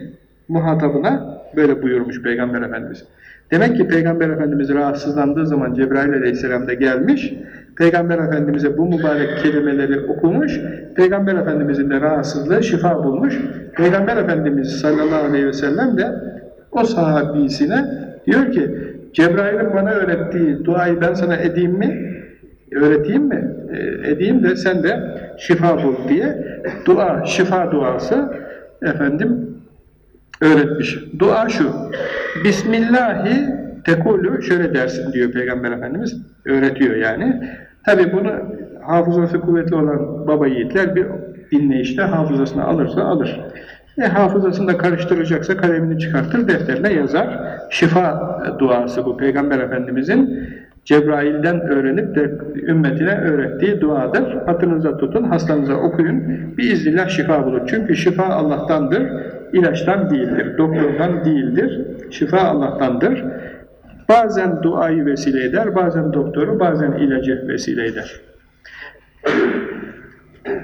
Muhatabına böyle buyurmuş Peygamber Efendimiz. Demek ki Peygamber Efendimiz rahatsızlandığı zaman Cebrail Aleyhisselam da gelmiş, Peygamber Efendimiz'e bu mübarek kelimeleri okumuş, Peygamber Efendimiz'in de rahatsızlığı şifa bulmuş. Peygamber Efendimiz sallallahu aleyhi ve sellem de o sahabisine diyor ki, Cebrail'in bana öğrettiği duayı ben sana edeyim mi? Öğreteyim mi? E, edeyim de sen de şifa bul diye dua, şifa duası efendim öğretmiş. Dua şu. Bismillahi tekulü şöyle dersin diyor Peygamber Efendimiz. Öğretiyor yani. Tabi bunu hafızası kuvvetli olan baba yiğitler bir dinleyişte hafızasını alırsa alır. E, hafızasını da karıştıracaksa kalemini çıkartır, defterine yazar. Şifa duası bu Peygamber Efendimizin Cebrail'den öğrenip de ümmetine öğrettiği duadır. Hatırınıza tutun, hastanıza okuyun. Biiznillah şifa bulur. Çünkü şifa Allah'tandır, ilaçtan değildir, doktordan değildir. Şifa Allah'tandır. Bazen duayı vesile eder, bazen doktoru, bazen ilacı vesile eder.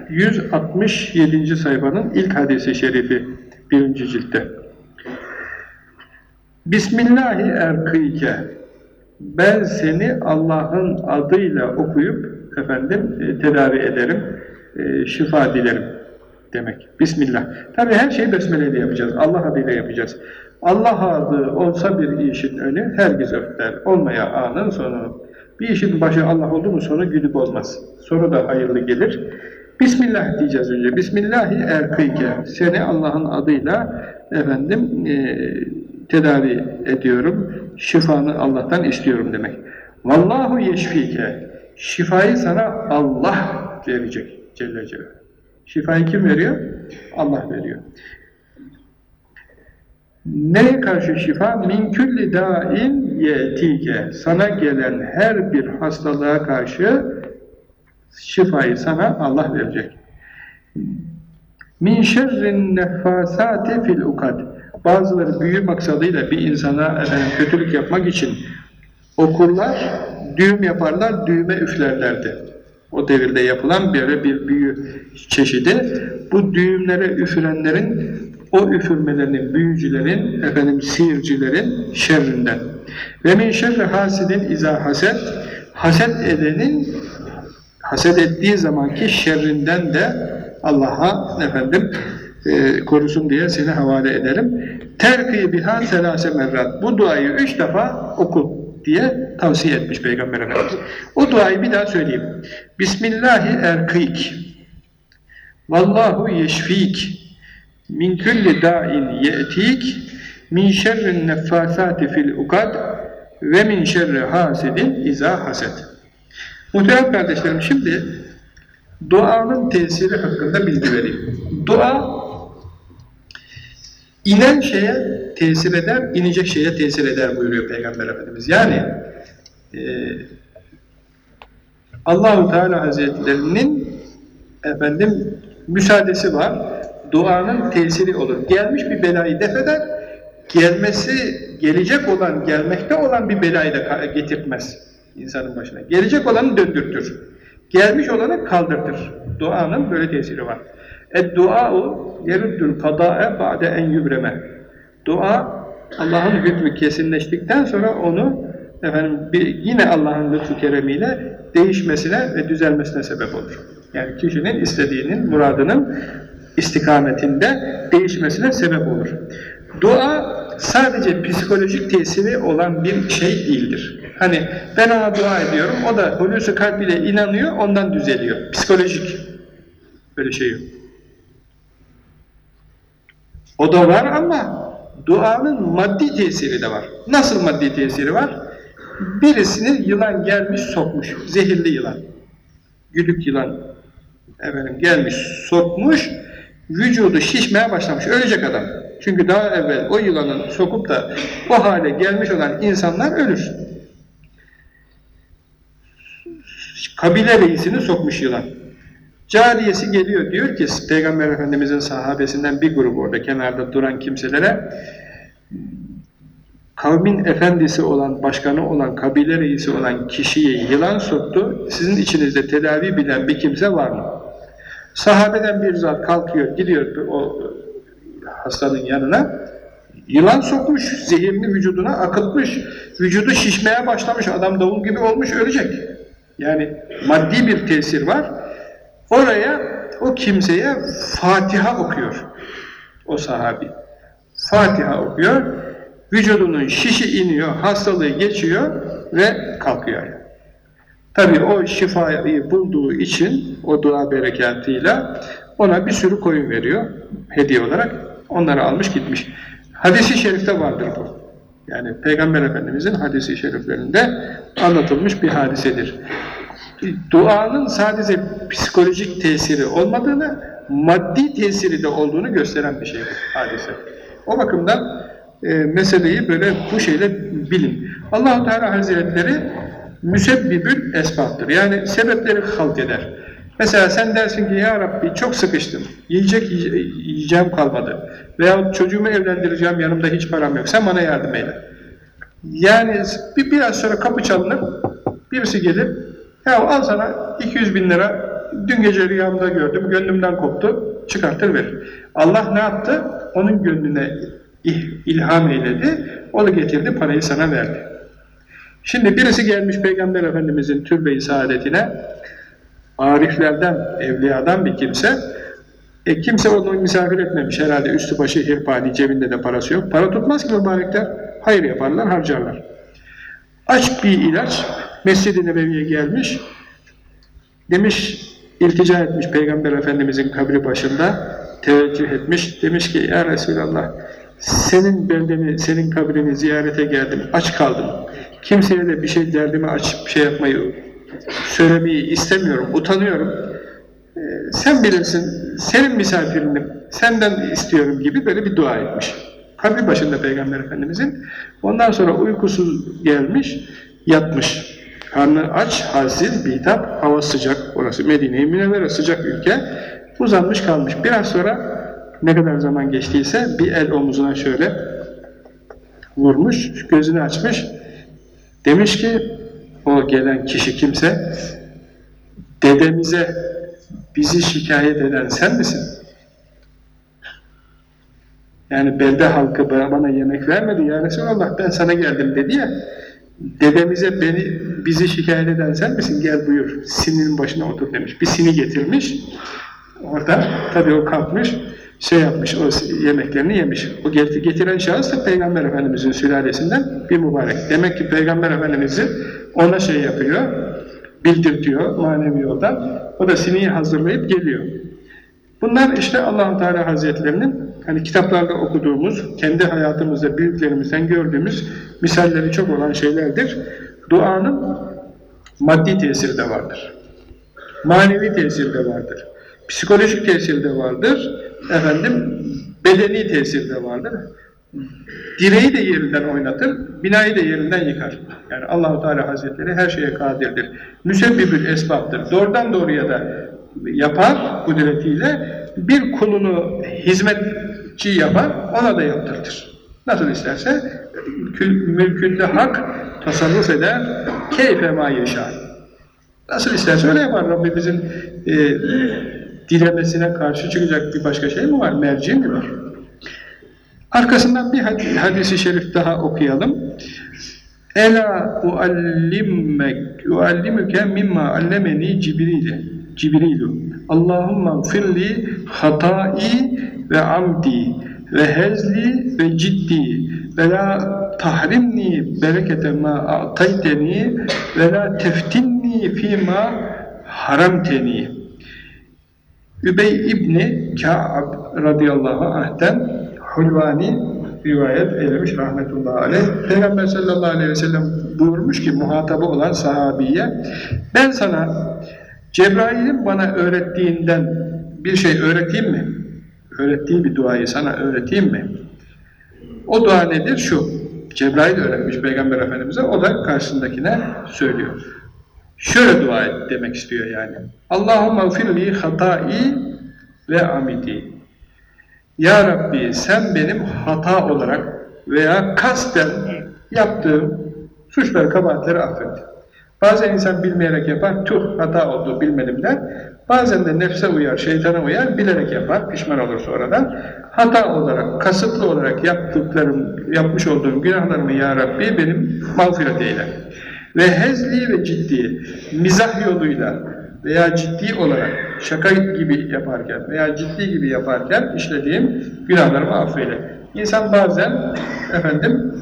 167. sayfanın ilk hadisi şerifi birinci ciltte. Bismillahi erkıyke ben seni Allah'ın adıyla okuyup efendim e, tedavi ederim, e, şifa dilerim demek. Bismillah. Tabi her şeyi besmele ile yapacağız. Allah adıyla yapacağız. Allah adı olsa bir işin önü herkes öfter. Olmaya anın sonu. Bir işin başı Allah oldu mu sonu gülüp olmaz. Sonu da hayırlı gelir. Bismillah diyeceğiz önce. Bismillahi erkıyke. Seni Allah'ın adıyla efendim e, tedavi ediyorum. Şifanı Allah'tan istiyorum demek. Vallahu yeşfike. Şifayı sana Allah verecek Celle Celaluhu. Şifayı kim veriyor? Allah veriyor. Neye karşı şifa? Min külli dain yetike. Sana gelen her bir hastalığa karşı şifayı sana Allah verecek. Min şerrin nefasati fil ukad. Bazıları büyü maksadıyla bir insana efendim, kötülük yapmak için okurlar, düğüm yaparlar, düğme üflerlerdi. O devirde yapılan böyle bir büyü çeşidi. Bu düğümlere üfürenlerin, o üfürmelerinin, büyücülerin, efendim sihircilerin şerrinden. Ve min şerri hasidin izâ haset, haset edenin haset ettiği zamanki şerrinden de Allah'a efendim e, korusun diye seni havale ederim. Terki biha selase merrat. Bu duayı üç defa oku diye tavsiye etmiş Peygamber Efendimiz. O duayı bir daha söyleyeyim. Bismillahi erkik. Vallahu yeşfik. Min külli da'in ye'tik. Min şerrin neffasati fil ukad. Ve min şerri hasidin iza haset. Muhterem kardeşlerim şimdi duanın tesiri hakkında bilgi vereyim. Dua inen şeye tesir eder, inecek şeye tesir eder buyuruyor Peygamber Efendimiz. Yani e, Allahu Teala Hazretlerinin efendim müsaadesi var. Duanın tesiri olur. Gelmiş bir belayı def eder. Gelmesi, gelecek olan, gelmekte olan bir belayı da getirtmez insanın başına. Gelecek olanı döndürtür. Gelmiş olanı kaldırtır. Duanın böyle tesiri var. Ed-dua'u yeruddül kada'e ba'de en yübreme. Dua Allah'ın hükmü kesinleştikten sonra onu efendim bir, yine Allah'ın lütfu keremiyle değişmesine ve düzelmesine sebep olur. Yani kişinin istediğinin, muradının istikametinde değişmesine sebep olur. Dua sadece psikolojik tesiri olan bir şey değildir. Hani ben ona dua ediyorum, o da hulusu kalp ile inanıyor, ondan düzeliyor. Psikolojik. Böyle şey yok. O da var ama duanın maddi tesiri de var. Nasıl maddi tesiri var? Birisini yılan gelmiş sokmuş, zehirli yılan. Gülük yılan efendim gelmiş sokmuş, vücudu şişmeye başlamış, ölecek adam. Çünkü daha evvel o yılanın sokup da o hale gelmiş olan insanlar ölür. Kabile reisini sokmuş yılan. Cariyesi geliyor diyor ki Peygamber Efendimizin sahabesinden bir grup orada kenarda duran kimselere kavmin efendisi olan, başkanı olan, kabile reisi olan kişiyi yılan soktu. Sizin içinizde tedavi bilen bir kimse var mı? Sahabeden bir zat kalkıyor, gidiyor o hastanın yanına. Yılan sokmuş, zehirli vücuduna akıtmış. Vücudu şişmeye başlamış, adam davul gibi olmuş, ölecek. Yani maddi bir tesir var. Oraya, o kimseye Fatiha okuyor. O sahabi. Fatiha okuyor. Vücudunun şişi iniyor, hastalığı geçiyor ve kalkıyor. Tabi o şifayı bulduğu için o dua berekatıyla ona bir sürü koyun veriyor hediye olarak. Onları almış gitmiş. Hadisi şerifte vardır bu. Yani Peygamber Efendimizin hadisi şeriflerinde anlatılmış bir hadisedir. Duanın sadece psikolojik tesiri olmadığını, maddi tesiri de olduğunu gösteren bir şeydir hadise. O bakımdan e, meseleyi böyle bu şeyle bilin. allah Teala Hazretleri müsebbibül esbahtır. Yani sebepleri halk eder. Mesela sen dersin ki ya Rabbi çok sıkıştım, yiyecek yiyeceğim kalmadı veya çocuğumu evlendireceğim yanımda hiç param yok, sen bana yardım eyle. Yani bir, biraz sonra kapı çalınır, birisi gelir, ya al sana 200 bin lira, dün gece rüyamda gördüm, gönlümden koptu, çıkartır verir. Allah ne yaptı? Onun gönlüne ilham eyledi, onu getirdi, parayı sana verdi. Şimdi birisi gelmiş Peygamber Efendimizin türbe-i saadetine, ariflerden, evliyadan bir kimse, e, kimse onu misafir etmemiş herhalde, üstü başı hirpani, cebinde de parası yok. Para tutmaz ki mübarekler, hayır yaparlar, harcarlar. Aç bir ilaç, Mescid-i Nebevi'ye gelmiş, demiş, iltica etmiş Peygamber Efendimizin kabri başında, teveccüh etmiş, demiş ki, Ya Resulallah, senin beldeni, senin kabrini ziyarete geldim, aç kaldım. Kimseye de bir şey derdimi açıp şey yapmayı, söylemeyi istemiyorum, utanıyorum. Ee, sen bilirsin, senin misafirinim, senden istiyorum gibi böyle bir dua etmiş. Kabri başında Peygamber Efendimizin. Ondan sonra uykusuz gelmiş, yatmış. Karnı aç, halsiz, bitap, hava sıcak. Orası Medine-i Münevvere sıcak ülke. Uzanmış kalmış. Biraz sonra ne kadar zaman geçtiyse bir el omuzuna şöyle vurmuş, gözünü açmış. Demiş ki o gelen kişi kimse dedemize bizi şikayet eden sen misin? Yani belde halkı bana yemek vermedi ya Resulallah ben sana geldim dedi ya dedemize beni bizi şikayet eden sen misin? Gel buyur sininin başına otur demiş. Bir sini getirmiş. Orada tabii o kalkmış şey yapmış, o yemeklerini yemiş. O getiren şahıs da Peygamber Efendimiz'in sülalesinden bir mübarek. Demek ki Peygamber Efendimiz'i ona şey yapıyor, bildirtiyor manevi yoldan. O da sineği hazırlayıp geliyor. Bunlar işte allah Teala Hazretlerinin hani kitaplarda okuduğumuz, kendi hayatımızda büyüklerimizden gördüğümüz misalleri çok olan şeylerdir. Duanın maddi tesiri de vardır. Manevi tesiri de vardır. Psikolojik tesiri de vardır efendim bedeni tesir de vardır. Direği de yerinden oynatır, binayı da yerinden yıkar. Yani Allahu Teala Hazretleri her şeye kadirdir. Müsebbibül esbaptır. Doğrudan doğruya da yapar kudretiyle bir kulunu hizmetçi yapar, ona da yaptırtır. Nasıl isterse mülkünde hak tasarruf eder, keyfe ma yaşar. Nasıl isterse öyle yapar Rabbimizin e, dilemesine karşı çıkacak bir başka şey mi var? Merci mi var? Arkasından bir hadisi şerif daha okuyalım. Ela uallimek uallimuke mimma allemeni Cibril. Cibrilu. Allahumma firli hatai ve amdi ve hezli ve ciddi ve la tahrimni berekete ma a'tayteni ve la teftinni fima haramteni. Übey İbni Ka'ab radıyallahu anh'ten Hulvani rivayet eylemiş rahmetullahi aleyh. Peygamber sallallahu aleyhi ve sellem buyurmuş ki muhatabı olan sahabiye ben sana Cebrail'in bana öğrettiğinden bir şey öğreteyim mi? Öğrettiği bir duayı sana öğreteyim mi? O dua nedir? Şu. Cebrail öğretmiş Peygamber Efendimiz'e. O da karşısındakine söylüyor. Şöyle dua et demek istiyor yani. Allahümme firli hatai ve amidi. Ya Rabbi sen benim hata olarak veya kasten yaptığım suçları, kabahatleri affet. Bazen insan bilmeyerek yapar, tuh hata oldu bilmedim. Bazen de nefse uyar, şeytana uyar, bilerek yapar, pişman olur sonradan. Hata olarak, kasıtlı olarak yaptıklarım, yapmış olduğum günahlarımı Ya Rabbi benim mağfiret eyle. Ve hezli ve ciddi, mizah yoluyla veya ciddi olarak şaka gibi yaparken veya ciddi gibi yaparken işlediğim günahlarımı affeyle. İnsan bazen efendim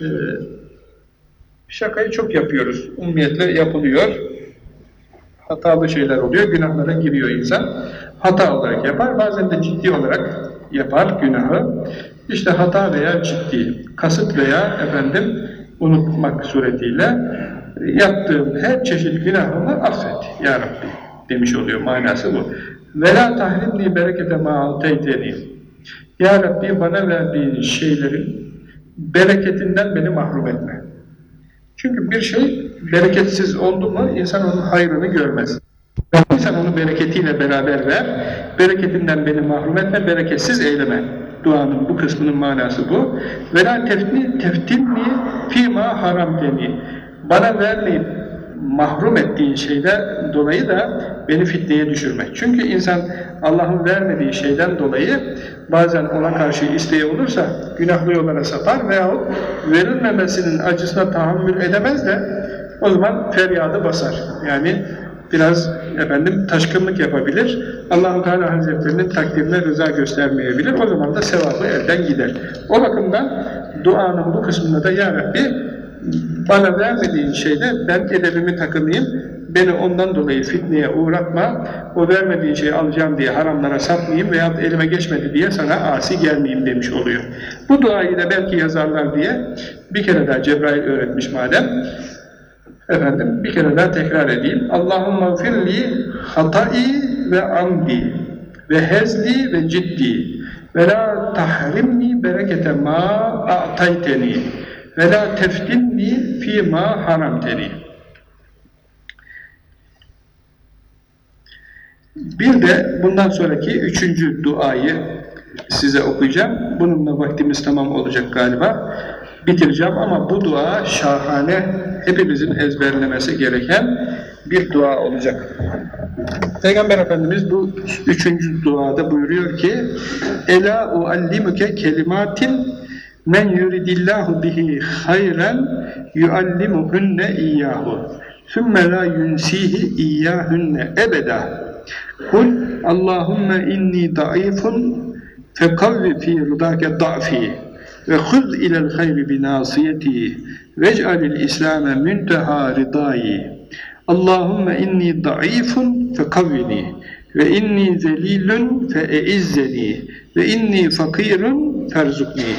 e, şakayı çok yapıyoruz. Ummiyetle yapılıyor. Hatalı şeyler oluyor. Günahlara giriyor insan. Hata olarak yapar. Bazen de ciddi olarak yapar günahı. İşte hata veya ciddi, kasıt veya efendim unutmak suretiyle yaptığım her çeşit günahımı affet ya Rabbi demiş oluyor. Manası bu. Vela tahrimni berekete ma'ateyteni Ya Rabbi bana verdiğin şeylerin bereketinden beni mahrum etme. Çünkü bir şey bereketsiz oldu mu insan onun hayrını görmez. İnsan onu bereketiyle beraber ver, bereketinden beni mahrum etme, bereketsiz eyleme. Duanın bu kısmının manası bu. Vela teftini, teftinni fîmâ haram deni. Bana vermeyip mahrum ettiğin şeyden dolayı da beni fitneye düşürme. Çünkü insan Allah'ın vermediği şeyden dolayı bazen ona karşı isteği olursa günahlı yollara sapar veyahut verilmemesinin acısına tahammül edemez de o zaman feryadı basar. Yani biraz efendim taşkınlık yapabilir. Allahu Teala Hazretlerinin takdirine rıza göstermeyebilir. O zaman da sevabı elden gider. O bakımdan duanın bu kısmında da Ya Rabbi bana vermediğin şeyde ben edebimi takınayım, beni ondan dolayı fitneye uğratma, o vermediğin şeyi alacağım diye haramlara sapmayayım veya elime geçmedi diye sana asi gelmeyeyim demiş oluyor. Bu duayı da belki yazarlar diye bir kere daha Cebrail öğretmiş madem, efendim bir kere daha tekrar edeyim. Allahümme firli hatai ve amdi ve hezli ve ciddi ve la tahrimni berekete ma a'tayteni ve la teftinni fîmâ haramteni. Bir de bundan sonraki üçüncü duayı size okuyacağım. Bununla vaktimiz tamam olacak galiba. Bitireceğim ama bu dua şahane, hepimizin ezberlemesi gereken bir dua olacak. Peygamber Efendimiz bu üçüncü duada buyuruyor ki Ela uallimuke kelimatin Men yuridillahu bihi hayran yuallimuhunne iyyahu. Sümme la yunsihi iyyahunne ebeda. Kul Allahümme inni da'ifun fekavvi fi rıdake da'fi ve huz ilel hayri binasiyeti vec'alil İslam'e münteha ridayi. Allahümme inni da'ifun fekavvini ve inni zelilun feeizzeni ve inni fakirun ferzukni.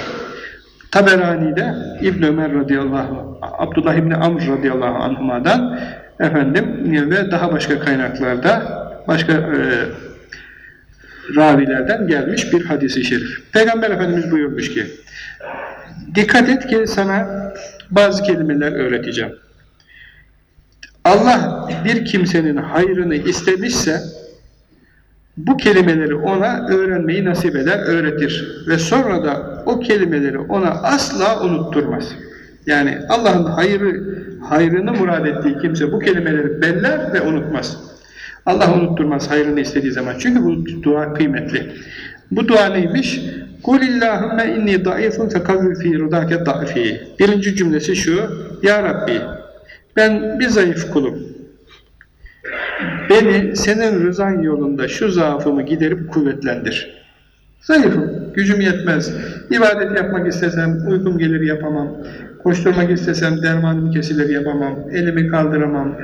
Taberani'de İbn Ömer radıyallahu Abdullah İbni Amr radıyallahu anhuma'dan efendim ve daha başka kaynaklarda başka e, ravilerden gelmiş bir hadisi şerif. Peygamber Efendimiz buyurmuş ki dikkat et ki sana bazı kelimeler öğreteceğim. Allah bir kimsenin hayrını istemişse bu kelimeleri ona öğrenmeyi nasip eder, öğretir. Ve sonra da o kelimeleri ona asla unutturmaz. Yani Allah'ın hayrı, hayrını murad ettiği kimse bu kelimeleri beller ve unutmaz. Allah unutturmaz hayrını istediği zaman. Çünkü bu dua kıymetli. Bu dua neymiş? قُلِ اللّٰهُمَّ اِنِّي ضَعِيفٌ فَقَوِّ ف۪ي رُضَاكَ ضَعْف۪ي Birinci cümlesi şu, Ya Rabbi, ben bir zayıf kulum. Beni senin rızan yolunda şu zaafımı giderip kuvvetlendir. Zayıfım, gücüm yetmez. İbadet yapmak istesem uykum gelir yapamam. Koşturmak istesem dermanım kesilir yapamam. Elimi kaldıramam.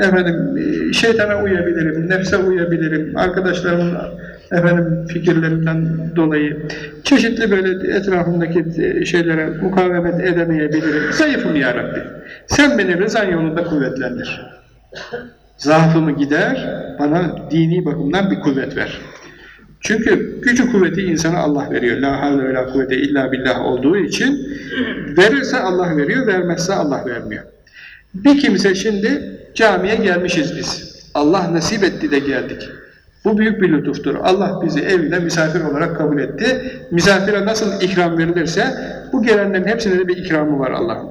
Efendim şeytana uyabilirim, nefse uyabilirim. Arkadaşlarımın efendim fikirlerinden dolayı çeşitli böyle etrafımdaki şeylere mukavemet edemeyebilirim. Zayıfım ya Rabbi. Sen beni rızan yolunda kuvvetlendir. Zaafımı gider, bana dini bakımdan bir kuvvet ver. Çünkü gücü kuvveti insana Allah veriyor. La havle ve la kuvvete illa billah olduğu için verirse Allah veriyor, vermezse Allah vermiyor. Bir kimse şimdi camiye gelmişiz biz. Allah nasip etti de geldik. Bu büyük bir lütuftur. Allah bizi evine misafir olarak kabul etti. Misafire nasıl ikram verilirse bu gelenlerin hepsine de bir ikramı var Allah'ın.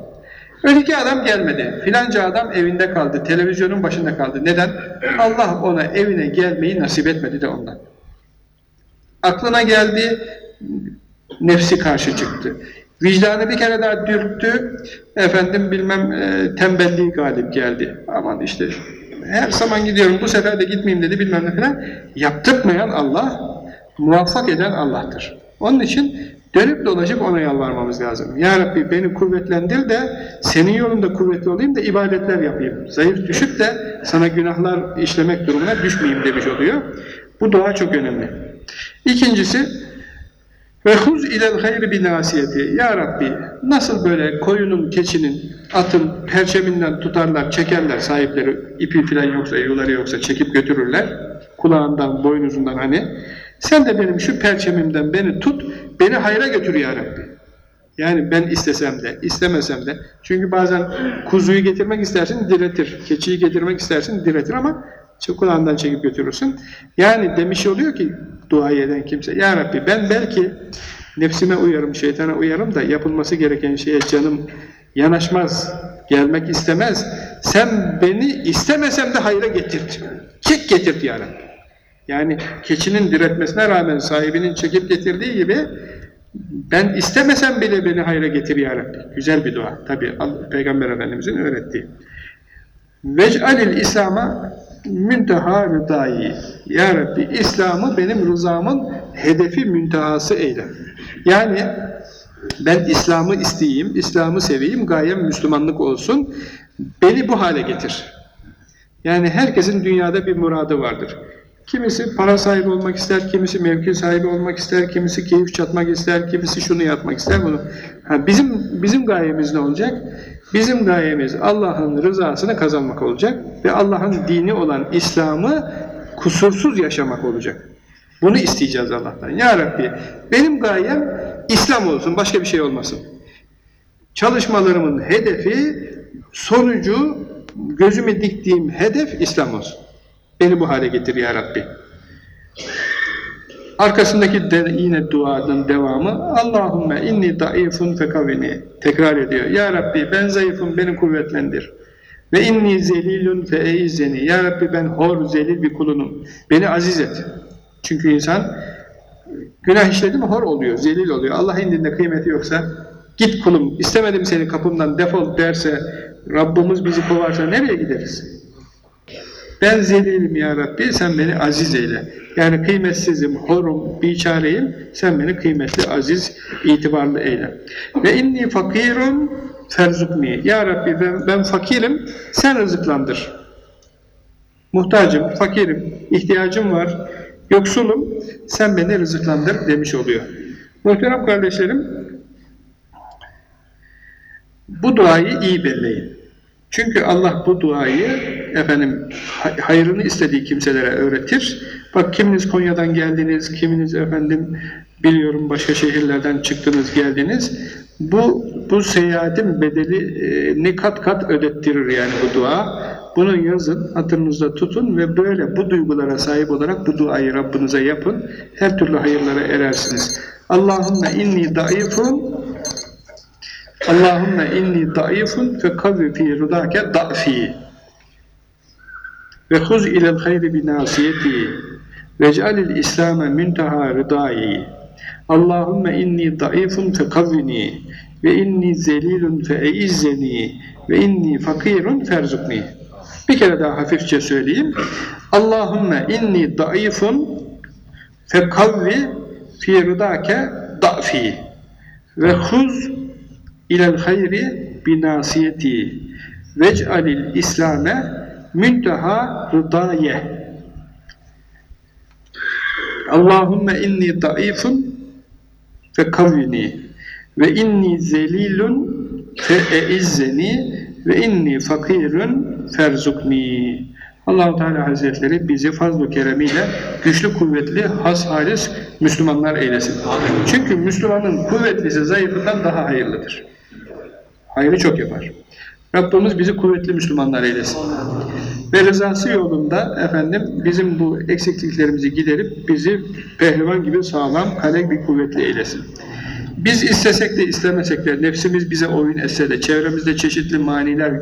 Öteki adam gelmedi. Filanca adam evinde kaldı. Televizyonun başında kaldı. Neden? Allah ona evine gelmeyi nasip etmedi de ondan. Aklına geldi, nefsi karşı çıktı. Vicdanı bir kere daha dürttü, efendim bilmem e, tembelliği galip geldi. Aman işte her zaman gidiyorum, bu sefer de gitmeyeyim dedi bilmem ne falan. Yaptırmayan Allah, muvaffak eden Allah'tır. Onun için dönüp dolaşıp ona yalvarmamız lazım. Ya Rabbi beni kuvvetlendir de senin yolunda kuvvetli olayım da ibadetler yapayım. Zayıf düşüp de sana günahlar işlemek durumuna düşmeyeyim demiş oluyor. Bu dua çok önemli. İkincisi ve huz ilel hayri bi nasiyeti. Ya Rabbi nasıl böyle koyunun, keçinin, atın perçeminden tutarlar, çekerler sahipleri ipi filan yoksa, yuları yoksa çekip götürürler. Kulağından, boynuzundan hani. Sen de benim şu perçemimden beni tut, beni hayra götür ya Rabbi. Yani ben istesem de, istemesem de. Çünkü bazen kuzuyu getirmek istersin diretir, keçiyi getirmek istersin diretir ama kulağından çekip götürürsün. Yani demiş oluyor ki dua eden kimse, Ya Rabbi ben belki nefsime uyarım, şeytana uyarım da yapılması gereken şeye canım yanaşmaz, gelmek istemez. Sen beni istemesem de hayra getirt. Çek getirt ya Rabbi. Yani keçinin diretmesine rağmen sahibinin çekip getirdiği gibi ben istemesem bile beni hayra getir ya Rabbi. Güzel bir dua. Tabi Peygamber Efendimizin öğrettiği. Vec'alil İslam'a münteha rıdayı. Ya Rabbi İslam'ı benim rızamın hedefi müntehası eyle. Yani ben İslam'ı isteyeyim, İslam'ı seveyim, gayem Müslümanlık olsun. Beni bu hale getir. Yani herkesin dünyada bir muradı vardır. Kimisi para sahibi olmak ister, kimisi mevki sahibi olmak ister, kimisi keyif çatmak ister, kimisi şunu yapmak ister bunu. Ha, bizim bizim gayemiz ne olacak? Bizim gayemiz Allah'ın rızasını kazanmak olacak ve Allah'ın dini olan İslam'ı kusursuz yaşamak olacak. Bunu isteyeceğiz Allah'tan. Ya Rabbi benim gayem İslam olsun, başka bir şey olmasın. Çalışmalarımın hedefi, sonucu, gözüme diktiğim hedef İslam olsun. Beni bu hale getir ya Rabbi. Arkasındaki de, yine duanın devamı Allahümme inni daifun fekavini tekrar ediyor. Ya Rabbi ben zayıfım beni kuvvetlendir. Ve inni zelilun feizzeni. Ya Rabbi ben hor zelil bir kulunum. Beni aziz et. Çünkü insan günah işledi mi hor oluyor, zelil oluyor. Allah indinde kıymeti yoksa git kulum istemedim seni kapımdan defol derse Rabbimiz bizi kovarsa nereye gideriz? Ben zelilim ya Rabbi, sen beni aziz eyle. Yani kıymetsizim, horum, biçareyim, sen beni kıymetli, aziz, itibarlı eyle. Ve inni fakirun ferzukni. Ya Rabbi ben, ben fakirim, sen rızıklandır. Muhtacım, fakirim, ihtiyacım var, yoksulum, sen beni rızıklandır demiş oluyor. Muhterem kardeşlerim, bu duayı iyi belleyin. Çünkü Allah bu duayı efendim hayrını istediği kimselere öğretir. Bak kiminiz Konya'dan geldiniz, kiminiz efendim biliyorum başka şehirlerden çıktınız geldiniz. Bu bu seyahatin bedelini kat kat ödettirir yani bu dua. Bunu yazın, hatırınızda tutun ve böyle bu duygulara sahip olarak bu duayı Rabbinize yapın. Her türlü hayırlara erersiniz. Allahümme inni daifun Allahümme inni daifun fe kavvi fi rıdake da'fi. Ve huz ilel hayri bi nasiyeti. Vec'alil İslam'e münteha rıdai Allahümme inni daifun fe kavvini. Ve inni zelilun fe eizzeni. Ve inni fakirun ferzukni. Bir kere daha hafifçe söyleyeyim. Allahümme inni daifun fe kavvi fi rıdake da'fi. Ve huz ilel hayri binasiyeti vec'alil İslame münteha rıdaye Allahümme inni daifun fe kavvini ve inni zelilun fe eizzeni ve inni fakirun ferzukni Allahu Teala Hazretleri bizi fazl-ı keremiyle güçlü kuvvetli has halis Müslümanlar eylesin. Çünkü Müslümanın kuvvetlisi zayıfından daha hayırlıdır. Hayrı çok yapar. Rabbimiz bizi kuvvetli Müslümanlar eylesin. Ve rızası yolunda efendim bizim bu eksikliklerimizi giderip bizi pehlivan gibi sağlam, kale bir kuvvetli eylesin. Biz istesek de istemesek de nefsimiz bize oyun etse de çevremizde çeşitli maniler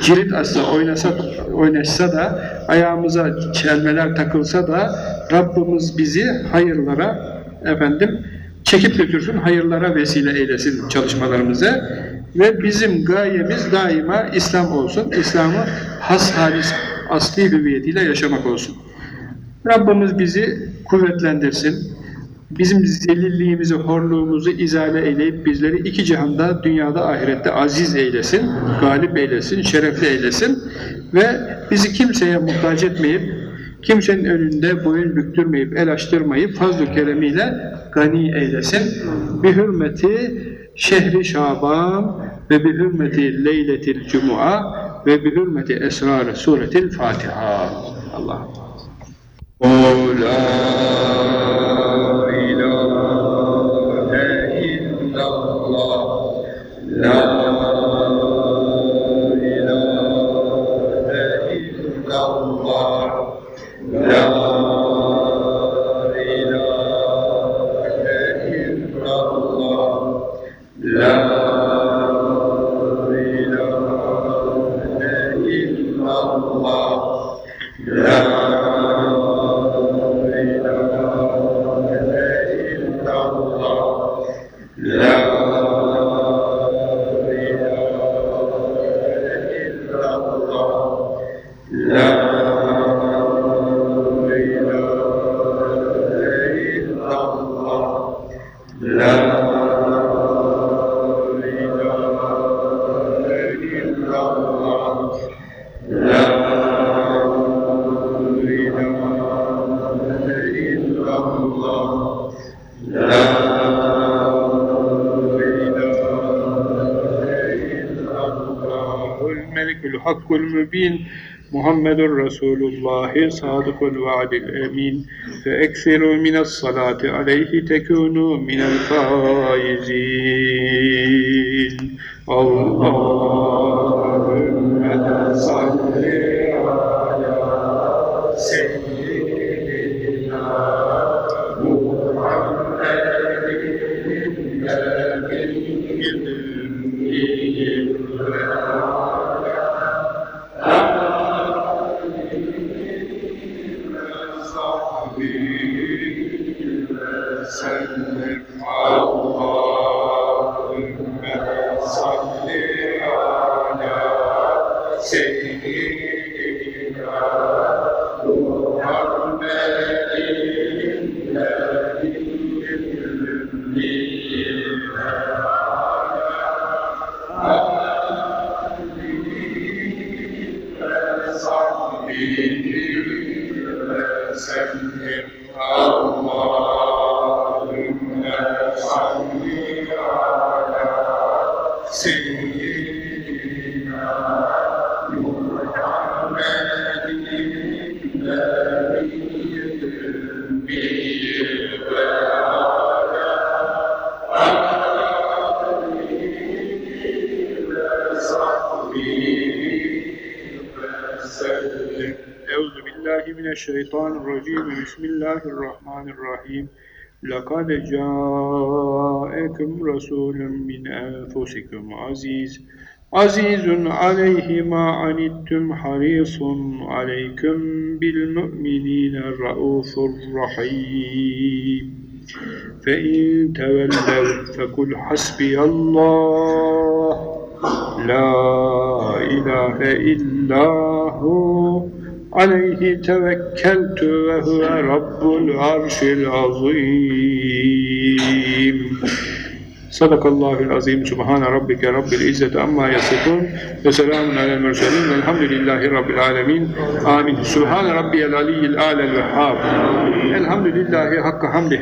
cirit asla oynasa, oynaşsa da ayağımıza çelmeler takılsa da Rabbimiz bizi hayırlara efendim çekip götürsün, hayırlara vesile eylesin çalışmalarımızı ve bizim gayemiz daima İslam olsun. İslam'ı has halis asli hüviyetiyle yaşamak olsun. Rabbimiz bizi kuvvetlendirsin. Bizim zelilliğimizi, horluğumuzu izale eyleyip bizleri iki cihanda, dünyada, ahirette aziz eylesin, galip eylesin, şerefli eylesin ve bizi kimseye muhtaç etmeyip, kimsenin önünde boyun büktürmeyip, el açtırmayıp fazl-ı keremiyle gani eylesin. Bir hürmeti şehri Şaban ve bir hürmeti leyletil cumua ve bir hürmeti esrar suretil Fatiha. Allah. La Resulullahi sadıkul vaadil emin. Fe ekseru minas salati aleyhi tekunu minel faizin Father, Father, بالله من الشيطان الرجيم بسم الله الرحمن الرحيم لقد جاءكم رسول من أنفسكم عزيز عزيز عليه ما عنتم حريص عليكم بالمؤمنين الرؤوف الرحيم فإن تولوا فقل حسبي الله لا إله إلا هو عليه توكلت وهو رب العرش العظيم. صدق الله العظيم. سبحان ربك رب العزة عما يصفون وسلام على المرسلين. والحمد لله رب العالمين. آمين. سبحان ربي العلي الأعلى الوهاب. الحمد لله حق حمده.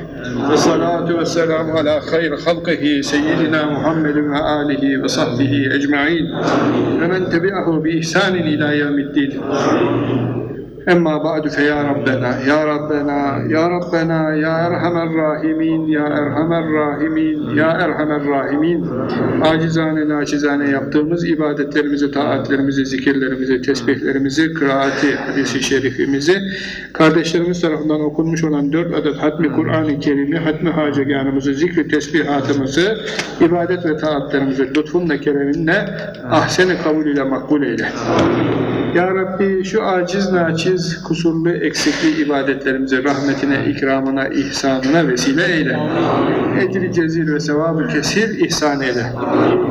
والصلاة والسلام على خير خلقه سيدنا محمد وآله وصحبه أجمعين. ومن تبعه بإحسان إلى يوم الدين. Emma ba'du fe ya Rabbena, ya Rabbena, ya Rabbena, ya Erhamer Rahimin, ya Erhamer Rahimin, ya Erhamer Rahimin. Acizane, naçizane yaptığımız ibadetlerimizi, taatlerimizi, zikirlerimizi, tesbihlerimizi, kıraati, hadisi şerifimizi, kardeşlerimiz tarafından okunmuş olan dört adet hatmi Kur'an-ı Kerim'i, hatmi haceganımızı, zikri tesbihatımızı, ibadet ve taatlerimizi lütfunla, kereminle, ahsen-i kabul ile makbul eyle. Ya Rabbi şu aciz naçiz, kusurlu, eksikli ibadetlerimizi rahmetine, ikramına, ihsanına vesile eyle. Ecri cezil ve sevabı kesir ihsan eyle.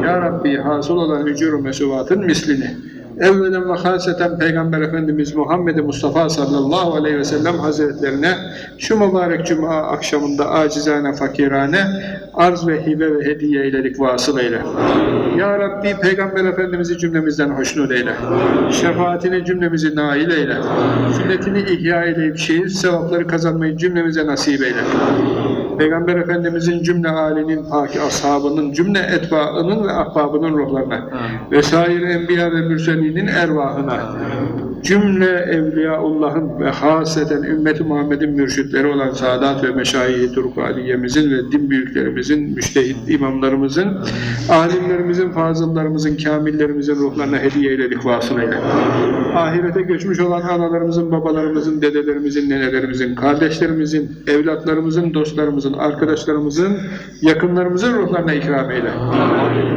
Ya Rabbi hasıl olan ücur mesuvatın mislini. Evvelen ve haseten Peygamber Efendimiz Muhammed Mustafa sallallahu aleyhi ve sellem hazretlerine şu mübarek cuma akşamında acizane fakirane arz ve hibe ve hediye eyledik vasıl eyle. Ya Rabbi Peygamber Efendimiz'i cümlemizden hoşnut eyle. Şefaatini cümlemizi nail eyle. Sünnetini ihya eyleyip şehir sevapları kazanmayı cümlemize nasip eyle. Peygamber Efendimizin cümle paki ashabının, cümle etbaının ve ahbabının ruhlarına ve sair enbiya ve mürselinin ervahına cümle evliyaullahın ve haseten ümmeti Muhammed'in mürşitleri olan Sadat ve Meşayi Turku Aliye'mizin ve din büyüklerimizin, müştehit imamlarımızın, alimlerimizin, fazıllarımızın, kamillerimizin ruhlarına hediye eyledik vasıl eyle. Ahirete göçmüş olan analarımızın, babalarımızın, dedelerimizin, nenelerimizin, kardeşlerimizin, evlatlarımızın, dostlarımızın, arkadaşlarımızın, yakınlarımızın ruhlarına ikram eyle.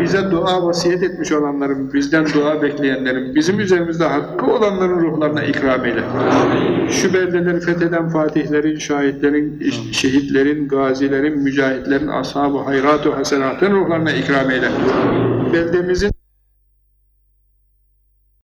Bize dua vasiyet etmiş olanların, bizden dua bekleyenlerin, bizim üzerimizde hakkı olanların ruhlarına ikram eyle. Şu beldeleri fetheden fatihlerin, şahitlerin, şehitlerin, gazilerin, mücahitlerin, ashab-ı hayrat-ı hasenatın ruhlarına ikram eyle. Beldemizin